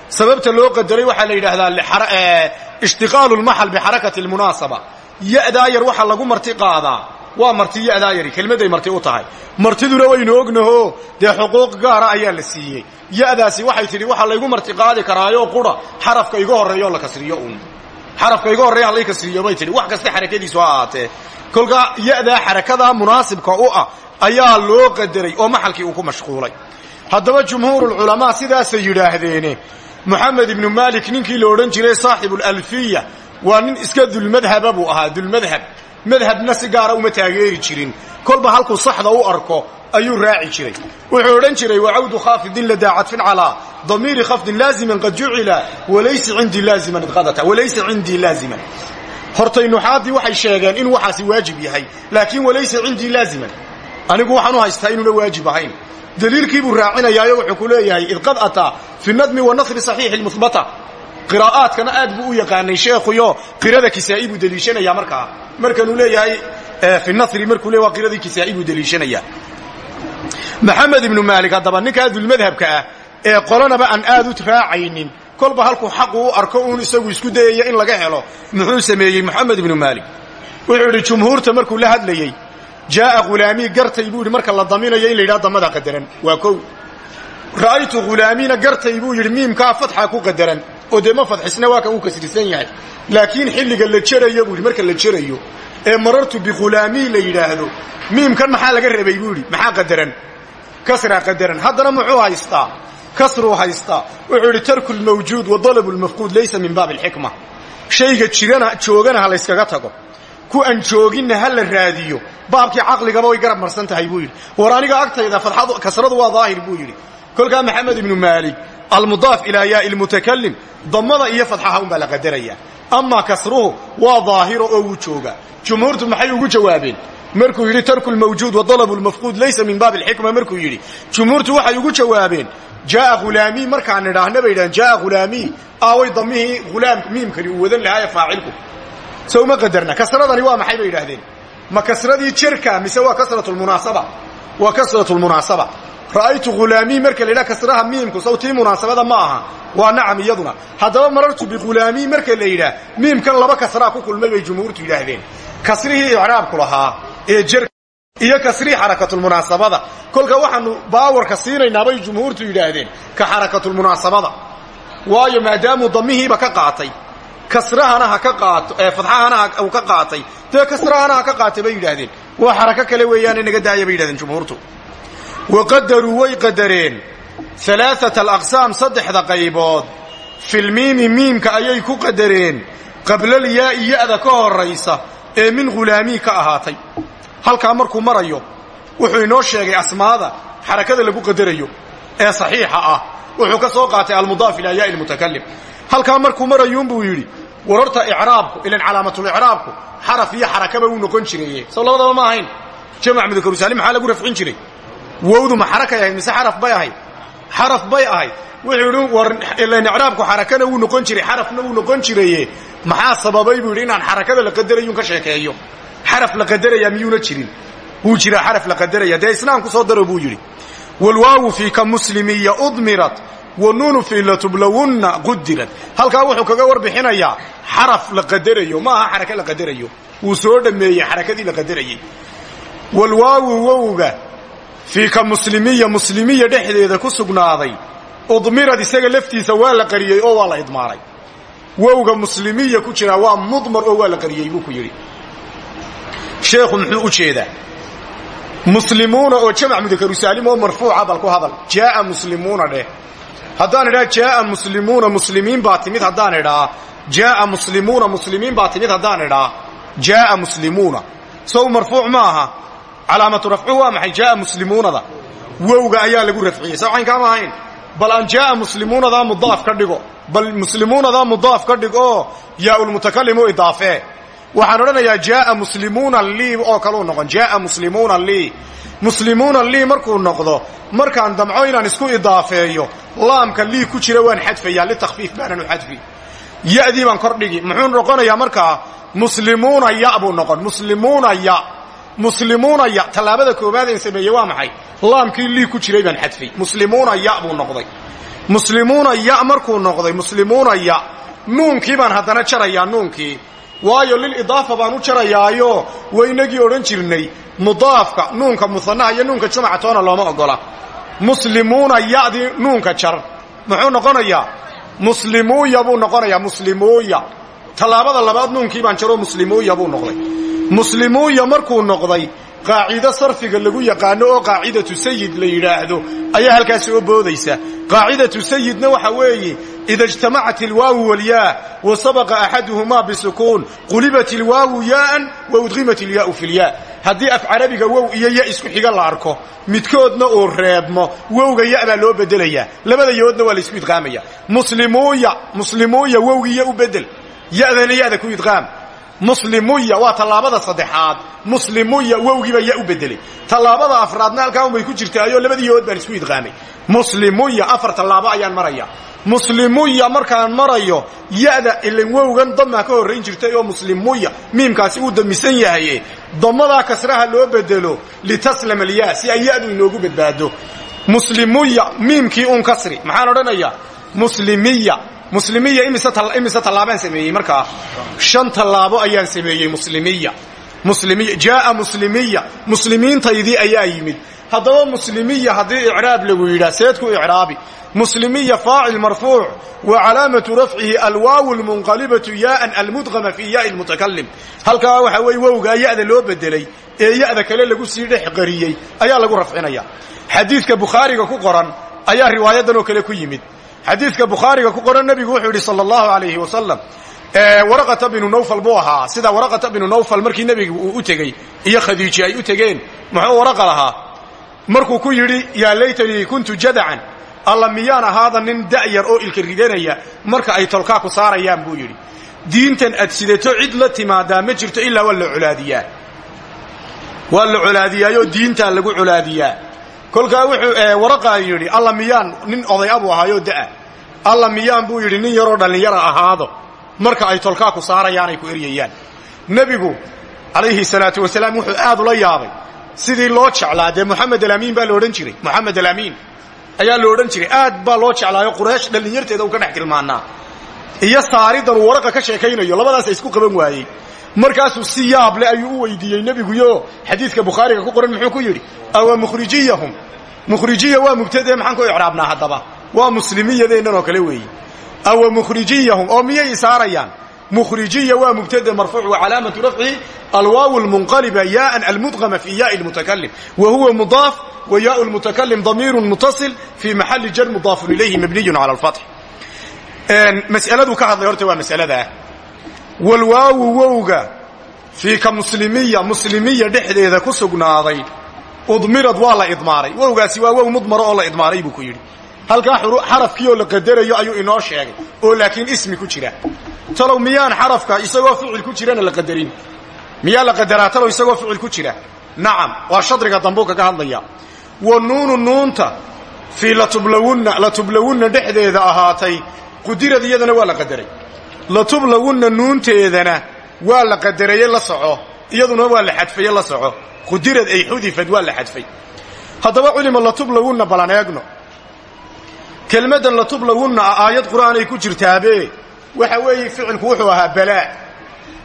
Sababta loo qadaray waxaa la yidhaahdaa ishtiqaalu lmaxal bixarakati lmunaasaba yadaa yar waxa lagu marti qaadaa waa marti yadaa yari kelmadday marti u tahay. Martiduna waynu ognaho dee xuquuq gaara ayaa la siiyey. Yadaasi waxay tidhi waxaa laygu marti qaadi karaayo qura xarafka iga horreeyo la kasriyo uun. Xarafka iga horreeya halay kasriyo bay tidhi. Wax kasta xarakadiisu ha ahaatee. Kolkaa yadaa munaasibka u ah ayaa loo qadaray oo maxalkii uu ku mashquulay. Haddaba jumhuurulculamaa sidaasay yidhaahdeene moxamed ibnu maalik ninkii la odhan jiray saaxibulalfiya waa nin iska dulmadhaba buu ahaa dulmadhab madhabna si gaara uma taageeri jirin. Kolba halkuu saxda u arko ayuu raaci jiray. Wuxuu odhan jiray wacawdu khaafidin ladaa cadfin calaa damiiri khafdin laaziman qad jucila walaysa cindii laaziman idqadata walaysa cindii laaziman. Hortay nuxaaddii waxay sheegeen in waxaasi waajib yahay laakiin walaysa cindii laaziman. Anigu waxaan u haystaa inuuna waajib ahayn. Daliilkii buu raacinayaayo wuxuu ku leeyahay id qad ataa fi nadmi wa nasri saxiixi lmuhbata qiraa'aadkana aad buu u yaqaanay sheekhuyo qirada kisaa'i buu deliishanayaa markaa markanuu leeyahay fi nasri markuu leey waa qiradii kisaa'i buu deliishanayaa maxamed ibnu maalik haddaba ninkaa dulmadhabka ah ee qolanaba aan aad u raacaynin kolba halkuu xaqu u arko uun isagu isku dayaya in laga helo muxuu sameeyey moxamed ibnu maalik. Wuxuu yidhi jumhuurta markuu la hadlayey jaaa khulaamii gartay buu marka la daminayo in la yidhaha damada qadaran. Waa kow. Ra'aytu khulaamiina gartay buu yidhi miimkaa fatxa ku qadaran oo dee ma fadxisna waa kan uu kasrisan yahay. Laakiin xilliga la jerayo buu yidhi marka la jerayo ee marartu bikhulaamii la yidhaahdo miimkan maxaa laga rabay buu yidhi? Maxaa qadaran? Kasraa qadaran. Haddana muxuu haystaa? Kasruu haystaa. Wuxuu yidhi tarku lmawjuud wa dalabu lmafquud laysa min baabi alxikma. Shayga jirana joogana ha layskaga tago. Ku aan jooginna ha la raadiyo. Baabkii caqligaba way garab marsan tahay buu yidhi. War aniga agtayda kasradu waa daahir buu yidhi kolkaa maxamed ibnu maalik almudaaf ilaa yaai lmutakalim damada iyo fadxaha unbaa la qadaraya. Amaa kasruhu waa daahiro oo wuu joogaa jumhuurtu maxay ugu jawaabeen? Markuu yidhi tarku lmawjuud wa dalabu lmafquud laysa min baabi alxikma markuu yidhi. Jumhuurtu waxay ugu jawaabeen jaaa khulaamii markaan nidhaahna bay yidhahan jaaa khulaamii aaway damihii hulaam miimkani uu wadan lahaa ee faacilku. So uma qadarna kasradani waa maxay bay yidhaahdeen? Ma kasradii jerka mise waa kasratulmunaasaba waa kasratulmunaasaba ra'aytu khulaamii marka la yidhaha kasraha miimku sawtii munaasabada ma aha. Waa nacam iyaduna. Haddaba marartu bikhulaamii marka la yidhaah miimkan laba kasraa ku kulmay bay jumhuurtu yidhaahdeen. Kasrihii icraabku lahaa ee jerka iyo kasrihii xarakatulmunaasabada kolka waxaanu baawarka siinaynaa bay jumhuurtu yidhaahdeen ka xarakatulmunaasabada waayo maadaamuu damihiiba ka qaatay. Kasrahana ha ka qaato fadxahana uu ka qaatay. Dee kasrahana ha ka qaatay bay yidhaahdeen. Waa xarako kale weeyaane naga daaya bay yidhahdeen jumhuurtu wa qadaruu way qadareen alaaata alaqsaam saddexda qaybood filmiimi miimka ayay ku qadareen qablaalyaai ya'da ka horaysa ee min khulaamii ka ahaatay halkaa markuu marayo wuxuu inoo sheegay asmaada xarakada lagu qadarayo ee saxiixa ah wuxuu ka soo qaatay almudaaf ilaa yaai lmutakalim halkaa markuu marayuunbuu yidhi warorta icraabku ilan calaamatulicraabku xaraf iyo xarakaba wuu noqon jiraye soo labadaba ma ahayn jamac mudakarusaalim maxaa lagu rafcin jiray wowdu ma xarakay ahayd mise xaraf bay ahayd? Xaraf bay ahayd. Wuxuu yidhi war ilan icraabku xarakana wuu noqon jiray xarafna wuu noqon jiraye maxaa sababay? Buu yidhi inaan xarakada la qadarayuun ka sheekeeyo. Xaraf la qadaraya miyuuna jirin. Wuu jiraa xaraf la qadaraya dee isnaam ku soo daro buu yidhi. Wlwaawu fii ka muslimiya udmirat wanuunu fii latublawunna qudirat halkaa wuxuu kaga warbixinayaa xaraf la qadarayo. Ma aha xaraka la qadarayo. Wuu soo dhammeeyey xarakadii la qadarayey walwaawu wowga fii ka muslimiya muslimiya dhexdeeda ku sugnaaday. Udmirad isaga laftiisa waa la qariyey oo waa la idmaaray. Wowga muslimiya ku jiraa waa mudmar oo waa la qariyey buu ku yidhi. Sheekhu muxuu u jeedaa. Muslimuuna oo jamac mudakarusaalim oo marfuuca bal ku hadal jaaa muslimuuna dheh. Haddaan idhaa jaaa muslimuuna muslimiin baa timid haddaan idhaa jaaa muslimuuna muslimiin baa timid haddaan idhaa jaaa muslimuuna. Sow marfuuc ma aha calaamatu rafcu waa maxay? Jaaa muslimuunada. Wowga ayaa lagu rafciyey. Soo caynkaama ahayn. Bal aan jaaa muslimuunadaa mudaaf ka dhigo. Bal muslimuunadaa mudaaf ka dhig oo yaaulmutakalim u idaafee. Waxaan odhanayaa jaaa muslimuuna lii oo kaleu noqon. Jaaa muslimuuna lii. Muslimuuna lii markuu noqdo markaan damco inaan isku idaafeeyo laamka lii ku jira waan xadfayaa. Litakfiif baanan u xadfi. Ya'dii baan kordhigi muxuu noqonayaa markaa muslimuuna ya buu noqon. Muslimuuna ya muslimuuna ya tallaabada koowaad een sameeyey waa maxay? Laamkii lii ku jiray baan xadfay muslimuuna ya buu noqday. Muslimuuna ya markuu noqday muslimuuna ya nuunkii baan haddana jarayaa nuunkii. Waayo lilidaafa baan u jarayaayo waynagii odhan jirnay mudaafka nuunka musanaha iyo nuunka jamaca toona looma ogola muslimuuna yadii nuunka jar. Muxuu noqonayaa? Muslimuuya buu noqonayaa muslimuuya. Tallaabada labaad nuunkii baan jaro muslimuuya buu noqday muslimuuya markuu noqday qaacido sarfiga lagu yaqaano oo qaacidatu sayid la yidhaahdo. Ayaa halkaas soo boodaysa. Qaacidatu sayidna waxa weeye ida ijtamacat ilwaawu walyaa wa sabaqa axaduhumaa bisukuun qulibat ilwaawu yaaan wa udqimat ilyaau fi lyaa haddii af carabiga wow iyo ya isku xiga la arko midkoodna uu reebmo wowga ya baa loo bedelayaa. Labada yoodna waa laysku idqaamaya. Muslimuuya muslimuuya wowgiiya u bedel. Ya'dana muslimuya waa tallaabada saddexaad. Muslimuya wowgiibaa ya u bedelay tallaabada afraadna halkaa unbay ku jirtaayoo labadii yood baan isku idqaamay. Muslimuya afar tallaabo ayaan maraya muslimuya markaan marayo ya'da ilan wowgan damaa ka horrayn jirtay oo muslimuya miimkaasi uu damisan yahaye. Damadaa kasraha loo bedelo litaslama alyaa si ay ya'du inoogu badbaado muslimuya miimkii un kasri maxaan odhanayaa? Muslimiya muslimiya imise tallaabaan sameeyey markaa shan tallaabo ayaan sameeyey muslimiya. Muslimiya jaaa muslimiya. Muslimiintaydii ayaa yimid. Haddaba muslimiya haddii icraab lagu yidhaah seed ku icraabi. Muslimiya faacil marfuuc wa calaamatu rafcihi alwaawu lmunqalibatu yaaan almudqama fii yaai lmutakalim halkaa waxa weye wowgaa ya'da loo bedelay ee ya'da kale lagu sii dhex qariyey ayaa lagu rafcinaya xadiidka bukhaariga ku qoran ayaa riwaayadan oo kale ku yimid xadiidka bukhaariga ku qoran nebigu wuxuu yidhi sala allahu alayhi wasalam waraqata binu nawfal buu ahaa. Sida waraqata binu nawfal markii nebigu uu u tegey iyo khadiiji ay u tegeen muxuu waraqa lahaa. Markuu ku yidhi yaa laytanii kuntu jadacan alla miyaan ahaada nin da'yar oo ilka ridanaya marka ay tolkaa ku saarayaan buu yidhi. Diintan ad sidato cid la timaadaa ma jirto ilaa waa la colaadiyaa waa la colaadiyaayoo diintaa lagu colaadiyaa kolkaa wuxuu waraqaa yidhi alla miyaan nin oday abuu ahaayoo da'a? Alla miyaan buu yidhi nin yaroo dhallinyara ahaado? Marka ay tolkaa ku saarayaan ay ku eryayaan nebigu calayhi salaatu wasalaam wuxuu aad ula yaabay. Sidii loo jeclaa dee moxamed baa la odhan jiray. Moxamed alamiin ayaa la jiray. Aad baa loo jeclaayo quraysh dhallinyarteeda uu ka dhex tilmaanaa iyo saaridan waraqa ka sheekaynayo labadaasa isku qaban waayey markaasuu si yaable ayuu u weydiiyey nebiguyo xadiidka bukhaariga ku qoran muxuu ku yidhi awa mukhrijiyahum? Mukhrijiya waa mubtadee maxaan ku icraabnaa haddaba. Waa muslimiyadeennan oo kale weeye awa mukhrijiyahum? Oo miyay isaarayaan? Mukhrijiya waa mubtade marfuuc wa calaamatu rafcihi alwaaw lmunqaliba yaaan almudqama fi yaai lmutakalim wa huwa mudaaf wa yaau lmutakalim damiirun mutasil fii maxali jar mudaafun ilayhi mabniyun cala alfatx mas'aladuu ka hadlay horta waa mas'aladaa walwaawu wowga fii ka muslimiya muslimiya dhexdeeda ku sugnaaday. Udmirad waa la idmaaray. Wowgaasi waa wow mudmaro oo la idmaaray buu ku yidhi. Halkaa xarafkii oo la qadarayo ayuu inoo sheegay oo laakiin ismi ku jira. Talow miyaan xarafka isagoo ficil ku jirana la qadarin? Miyaa la qadaraa? Talow isagoo ficil ku jira? Nacam waa shadriga dambuu kaga hadlaya. Wa nuunu nuunta fii latublawunna ahaatay. Qudirad iyadana waa la latublawunna nuunteedana waa la qadaraye la soco. Iyaduna waa la xadfaye la soco. Qudirad ay xudifad waa la xadfay. Haddaba culima latublawunna balan eegno. Kelmaddan latublawunna aayad qur'aanay ku jirtaabe. Waxa weeye ficilku wuxuu ahaa balaa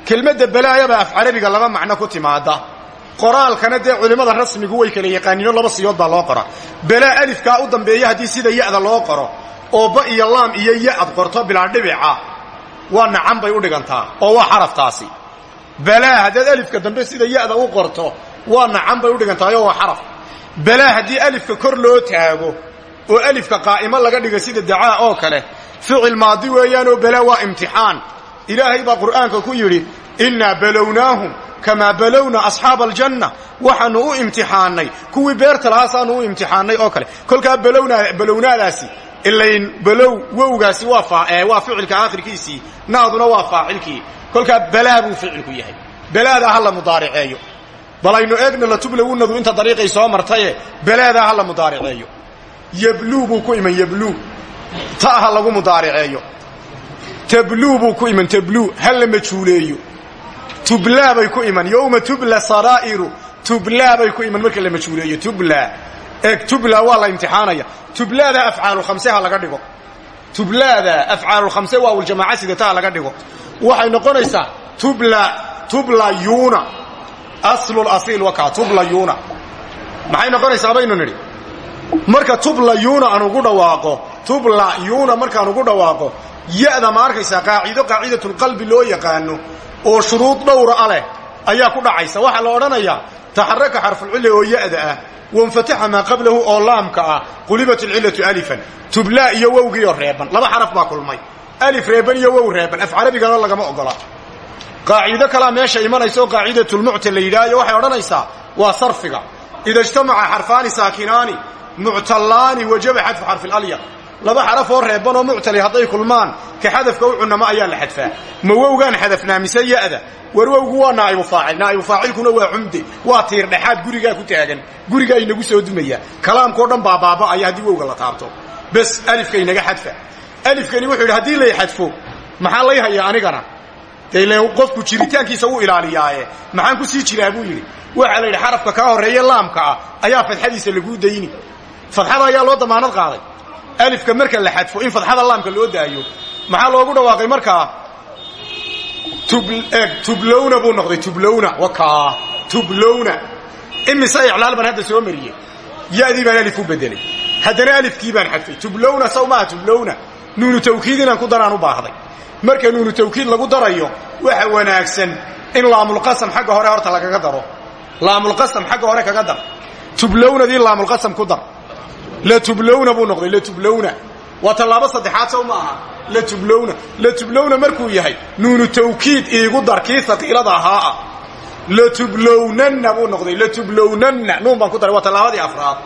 kelmadda balaayabaa af carabiga laba macno ku timaada qoraalkana dee culimmada rasmigu way kala yaqaaniino laba siyood baa loo qora. Balaa alifkaa u dambeeya haddii sida ya'da loo qoro oo ba iyo laam iyo ya-ad qorto bilaa dhibica waa nacan bay u dhigantaa oo waa xaraftaasi. Balaa haddaad alifka dambe sida ya'da u qorto waa nacan bay u dhigantaayoo waa xaraf. Balaa haddii alifka kor loo taago oo alifka qaa'imo laga dhiga sida dacaa oo kale ficil maadi weeyaanoo balaa waa imtixaan. Ilaahay baa qur'aanka ku yidhi innaa balownaahum kamaa balowna asxaaba aljanna waxaannu u imtixaannay kuwii beerta lahaasaannu u imtixaannay oo kale. Kolkaa balownaadaasi ilayn balow wowgaasi waa ficilka aakhirkiisii naaduna waa faacilkii. Kolkaa balaa buu ficilku yahay. Balaadaa ha la mudaariceeyo. Bal aynu eegna latublawunadu inta dariiqay soo martaye balaadaa ha la mudaariceeyo. Yabluu buu ku iman yabluu ta'ha lagu mudaariceeyo. Tabluu ku iman tabluu ha la majuuleeyo. Tublaa ku iman. Yowma tubla saraa'iru. Tublaa ku iman marka la majuuleeyo. Tublaa eeg tublaa waa la imtixaanaya. Tublaada afcaalulkhamse ha laga dhigo. Tublaada afcaalulkhamse waawuljamaaca sidata ha laga dhigo. Waxay noqonaysaa tubla tublayuuna aslulasiil wakaa tublayuuna maxay noqonaysaa baynu nidhi? Marka tublayuuna aan ugu dhawaaqo tublayuuna markaan ugu dhawaaqo ya'da ma arkaysaa qaacido qaacidatulqalbi loo yaqaano oo shuruud dhowra a leh ayaa ku dhacaysa. Waxaa la odhanayaa taxaraka xarfulcilla oo ya'da ah wanfataxa maa qablahu oo laamka ah qulibat alcillatu alifan tublaa iyo wowgiioo reeban laba xaraf baa kulmay alif reeban iyo wow reeban af carabigana lagama ogola qaacido kalaa meesha imanaysa oo qaacidatulmucta la yidhaahayo waxay odhanaysaa waa sarfiga ida ijtamaca xarfaani saakinaani muctallaani wajaba xadfu xarfi alyaq laba xaraf oo reeban oo muctali hadday kulmaan ka xadafka u cunama ayaa la xadfaa. Ma wowgaan xadafnaa mise ya'da? War wowgu waa naa'ibu faacil naa'ibu faacilkuna waa cumde waa tiir dhexaad gurigaa ku taagan gurigaa inagu soo dumaya. Kalaamkao dhan baa baaba'aya haddii wowga la taabto. Bes alifka inaga xadfa. Alifkani wuxuu yidhi haddii lay maxaa lay hayaa anigana? Dee qofku jiritaankiisa u ilaaliyaaye maxaan ku sii jiraa buu yidhi. Waxaa la yidhi xarafka kaa horreeye laamka ah ayaa fadxadiisa laguu dayni. Fadxada ayaa loo damaanad qaaday alifka marka la xadfo in fadxada laamka loo daayo maxaa loogu dhawaaqay markaa tublowna buu noqday tublowna wakaa tublowna imise iclaal baan hadda soo mariyey. Ya'dii baan alif u bedelay haddana alifkii baan xadfay. Tublowna saw maaha tublowna nuunu tawkiid inaan ku daraan u baahday. Marka nuunu tawkiid lagu darayo waxa wanaagsan in laamulqasam xagga hore horta lagaga daro. Laamulqasam xagga hore kaga dar. Tublownadii laamulqasam ku dar latublowna buu noqday latublowna waa tallaabo saddexaad sow ma aha. Latublowna latublowna markuu yahay nuunu tawkiid iigu dar kii haqiilada ahaa. Ah latublownanna buu noqday latublownanna. Nuun baan ku daray waa tallaabadii afraad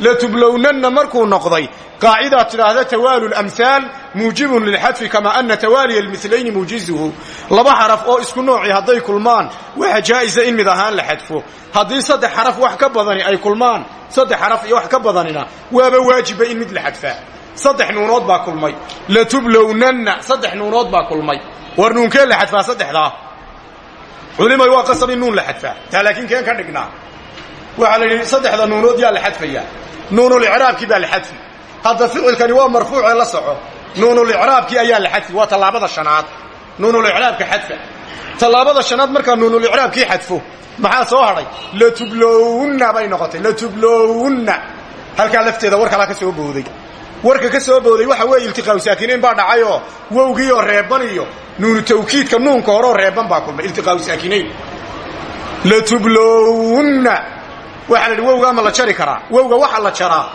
latublownanna markuu noqday qaacidaa tidhaahda tawaalu lamhaal muujibun lilxadfi kamaa ana tawaaliya almilayni muujizuhu laba xaraf oo isku noocii hadday kulmaan waxa jaa'isa in mid ahaan la xadfo. Haddii saddex xaraf wax ka badani ay kulmaan saddex xaraf iyo wax ka badanina waaba waajiba in mid la xadfaa. Saddex nuunood baa kulmay. Latublownanna saddex nuunood baa kulmay. War nuunkee la xadfaa saddexdaa. Culimay waa qasab in nuun la xadfaa. Taa laakiin keen ka dhignaa waxaa la yidhi saddexda nuunood yaa la xadfayaa nuunulicraabkii baa la xadfi. Hadda ficilkani waa marfuucee la soco. Nuunulicraabkii ayaa la xadfi. Waa tallaabada shanaad. Nuunulicraabka xadfa. Tallaabada shanaad markaa nuunulicraabkii xadfo maxaa soo hadhay latublowunna bay noqotay. Latublowunna halkaa lafteeda war kalaa ka soo booday. Warka ka soo booday waxa weeye iltiqaau saakinayn baa dhacayoo wowgiioo reeban iyo nuunu tawkiidka nuunka horeoo reeban baa kulmay. Iltiqaau saakinayn latublowunna waxaa la yidhi wowgaa ma la jari karaa? Wowga waxa la jaraa?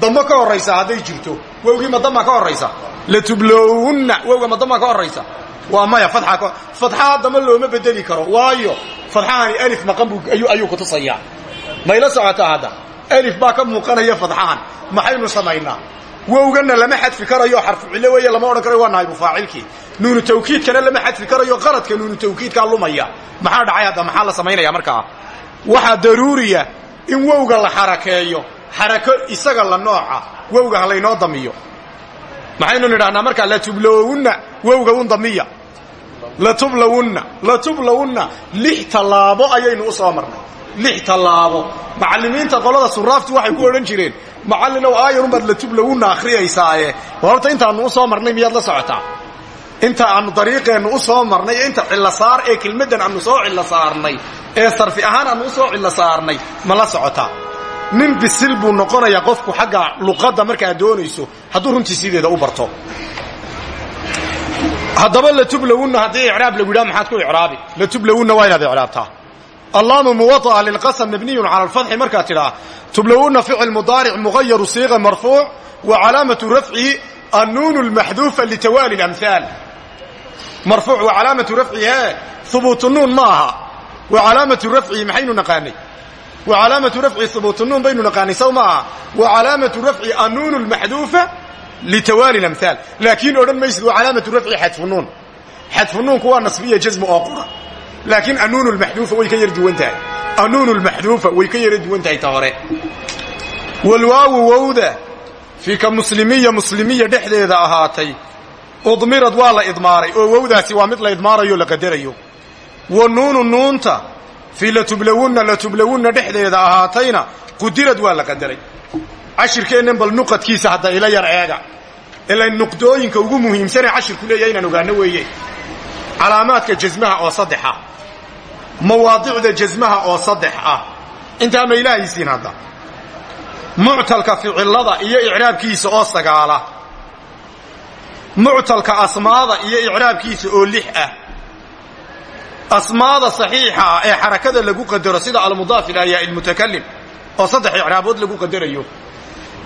Damo ka horraysa hadday jirto. Wowgii ma damaa ka horraysa? Latublowunna wowga ma damaa ka horraysa? Waa maya fadxa fadxaha dama looma bedeli karo. Waayo fadxahani alif maqan ayuu kutusayaa mayla socotaa hadda? Alif baa ka muuqanaya fadxahan maxaynu samaynaa wowganna lama xadfi karayo xarfu cillo weeye lama odhan karayo waa naayibu faacilkii. Nuunu tawkiidkana lama xadfi karayo qaladka nuunu tawkiidkaa lumaya. Maxaa dhacay hadda? Maxaa la samaynaya markaa waxaa daruuriya in wowga la xarakeeyo xarako isaga la nooca wowga ha laynoo damiyo. Maxaynu nidhahnaa markaa latublowunna wowga un damiya. Latublawunna latublawunna lix tallaabo ayaynu u soo marnay. Lix tallaabo. Macallimiinta qolada suraaftu waxay ku odhan jireen macallinow aayarunbaad latublawunna akhriyaysaaye. Horta intaannu u soo marnay miyaad la socotaa inta aanu dariiqeennu u soo marnay inta cillasaar ee kelmaddan aanu soo cillo ee sarfi ahaan aanu soo cillo ma la socotaa nin bisil buu qofku xagga luqadda markaad doonayso hadduu runtii sideeda u barto. Haddaba latublawunna haddii icraab lagu yidhaha maxaad ku icraabi? Latublawunna waa inaad icraabtaa. Allaamu muwada'a lilqasam mabniyun cala alfatxi markaad tidhaa tublawunna ficil mudaaric muqayaru siiqa marfuuc wa calaamatu rafcihi annuunu almaxduufa litawaali alamhaal marfuuc wa calaamatu rafcihe hubuutu nuun ma aha. Wa calaamatu rafcihi maxaynu naqaanay? Wa calaamatu rafci hubuutu nuun baynu naqaanay saw ma aha? Wa calaamatu rafci annuun اlmaxduufa litawaali اlamhaal laakiin odhan maysid wa calaamatu rafci xadfu nuun. Xadfu nuunku waa nasbiya jasmu oo qura. Laakiin annuun lmaxduufa way ka yar duwan tahay. Annuun lmaxduufa way ka yara duwan tahay ta hore. Walwaawu wowda fii ka muslimiya muslimiya dhexdeeda ahaatay udmirad waa la idmaaray oo wowdaasi waa mid la idmaarayo la qadarayo. Wa nuunu nuunta fii latublawunna latublawunna dhexdeeda ahaatayna qudirad waa la qadaray. Cashirkeennan bal nuqadkiisa hadda ila yar eega. Ila nuqdooyinka ugu muhiimsanee cashirku leeyahay inaan ogaano weeye. Calaamaadka jasmaha oo saddex ah mawaadicda jasmaha oo saddex ah. Intaa ma ilaahaysiin hadda? Muctalka ficilada iyo icraabkiisa oo sagaala muctalka asmaada iyo icraabkiisa oo lix ah. Asmaada saxiixa ah ee xarakada lagu qadaro sida almudaaf ila yaa ilmutakalim oo saddex icraabood lagu qadarayo.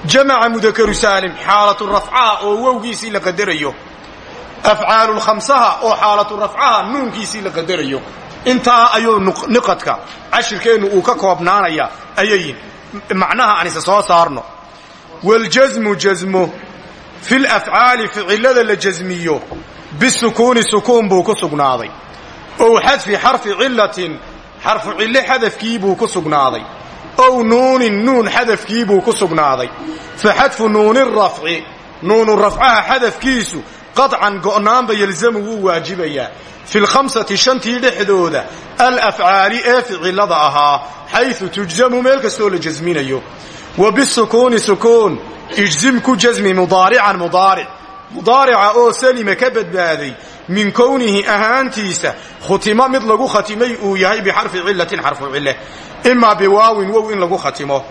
Jamaca mudakaru saalim xaalatu rafcaha oo wowgiisii la qadarayo. Afcaalulkhamsaha oo xaalatu rafcaha nuunkiisii la qadarayo. Intaa ayuu niqadka cashirkeennu uu ka koobnaanaya ayayin macnaha aan isa soo saarno. Waljasmu jasmo fil afcaali ficilada la jasmiyo bisukuuni sukuun buu ku sugnaaday. Ow xadfi xarfi cillatin xarfu cille xadafkiibuu ku sugnaaday. Ow nuunin nuun xadafkiibuu ku sugnaaday. Fa xadfu nuuni rafci nuunu rafcaha xadafkiisu qaطcan go'naanba yelzamu wuu waajibayaa. Fi lkhamsati shantii dhexdooda alafcaali ee ficilada ahaa xayثu tujzamu meel kastoo la jasminayo wa bisukuuni sukuun ijzim ku jasmi mudaarican mudaaric mudaarica oo salima ka badbaaday min kownihi ahaantiisa khutimo mid lagu khatimay uu yahay bixarfi cillatin xarfu cille imaa biwaawin wow in lagu khatimo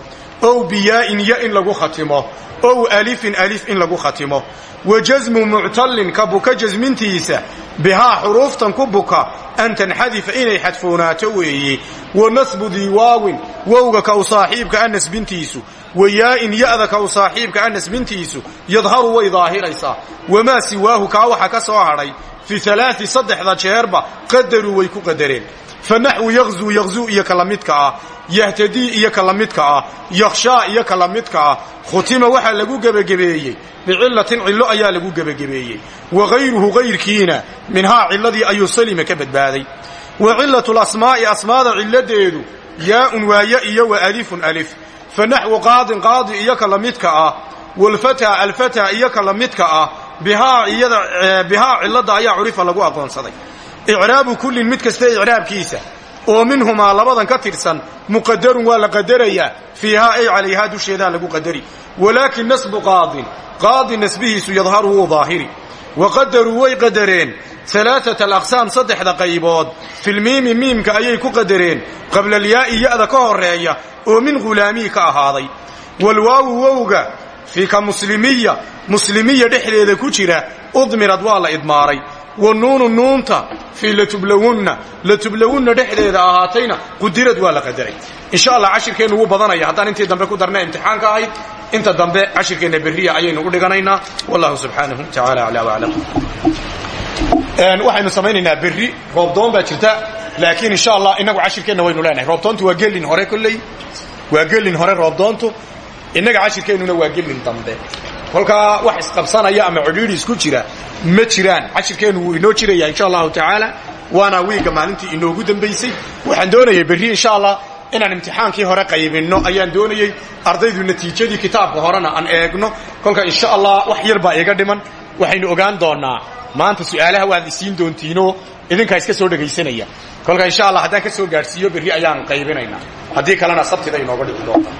ow biyaa'in ya in lagu khatimo ow alifin alif in lagu khatimo wa jasmu muctallin ka buka jasmintiisa bihaa xuruuftan ku buka an tanxadifa inay xadfoonaato weeye wa nasbu dii waawin wowga ka u saaxiibka a nasbintiisu wa yaa'in ya'da ka u saaxiibka a nasbintiisu yadharu way daahiraysaa wamaa siwaahu kaa waxa ka soo hadhay fi alaai saddexda jeerba qadaruu way ku qadareen fa naxwu yaqzuu yaqzuu iyo ka la midka ah yahtadii iyo ka la midka ah yakhshaa iyo ka la midka ah khutima waxaa lagu gebagebeeyey bicillatin cillo ayaa lagu gebagebeeyey wa hayruhu hayrkiina minhaa cilladii ayuu salima ka badbaaday wa cillatu lasmaa'i asmaada cilladeedu yaa'un waa ya iyo wa alifun alif fa naxwu qaadin qaadi iyo ka la midka ah walfataa alfataa iyo ka la midka ah bihaa cilladda ayaa curifa lagu aqoonsaday icraabu kullin mid kasta icraabkiisa oo minhumaa labadan ka tirsan muqadarun waa la qadarayaa fiihaa ay calayhaa dusheedaa lagu qadari. Walaakin nasbu qaadin qaadi nasbihiisu yadharu wuu daahiri. Wa qadaruu way qadareen alaaata alaqsaam saddexda qaybood filmiimi miimka ayay ku qadareen qabla alyaa'i ya'da ka horreeya oo min ghulaamii ka ahaaday. Walwaawu wowga fii ka muslimiya muslimiya dhexdeeda ku jira udmirad waa la idmaaray wa nuunu nuunta fii latublawunna latublawunna dhexdeeda ahaatayna qudirad waa la qadaray. Insha allah cashirkeennu wuu badanaya haddaan intii dambe ku darna imtixaanka ahayd inta dambe cashirkeenna berriya ayaynu u dhiganaynaa. Wallahu subxaanahu tacaala aclaa waclam waxaynu samaynaynaa berri. Roobdoon baa jirta. Laakiin insha allah inagu cashirkeenna waynu leenahay. Roobdoontu waa gelin hore kolley. Waa gelin hore roobdoontu innaga cashirkeennuna waa gelin dambe kolkaa wax isqabsanaya ama codhiidhi isku jira ma jiraan. Cashirkeennu wuu inoo jiraya insha allahu tacaala. Waana wiigga maalintii inoogu dambaysay. Waxaan doonayay berri insha allah inaan imtixaankii hore qaybinno. Ayaan doonayey ardaydu natiijadii kitaabka horena aan eegno. Kolka insha allah wax yar baa iga dhiman. Waxaynu ogaan doonnaa maanta su'aalaha waad isiin doontiinoo idinkaa iska soo dhegaysanaya. Kolka insha allah haddaan ka soo gaadhsiiyo berri ayaan qaybinaynaa. Haddii kalena sabtida inooga dhici doonta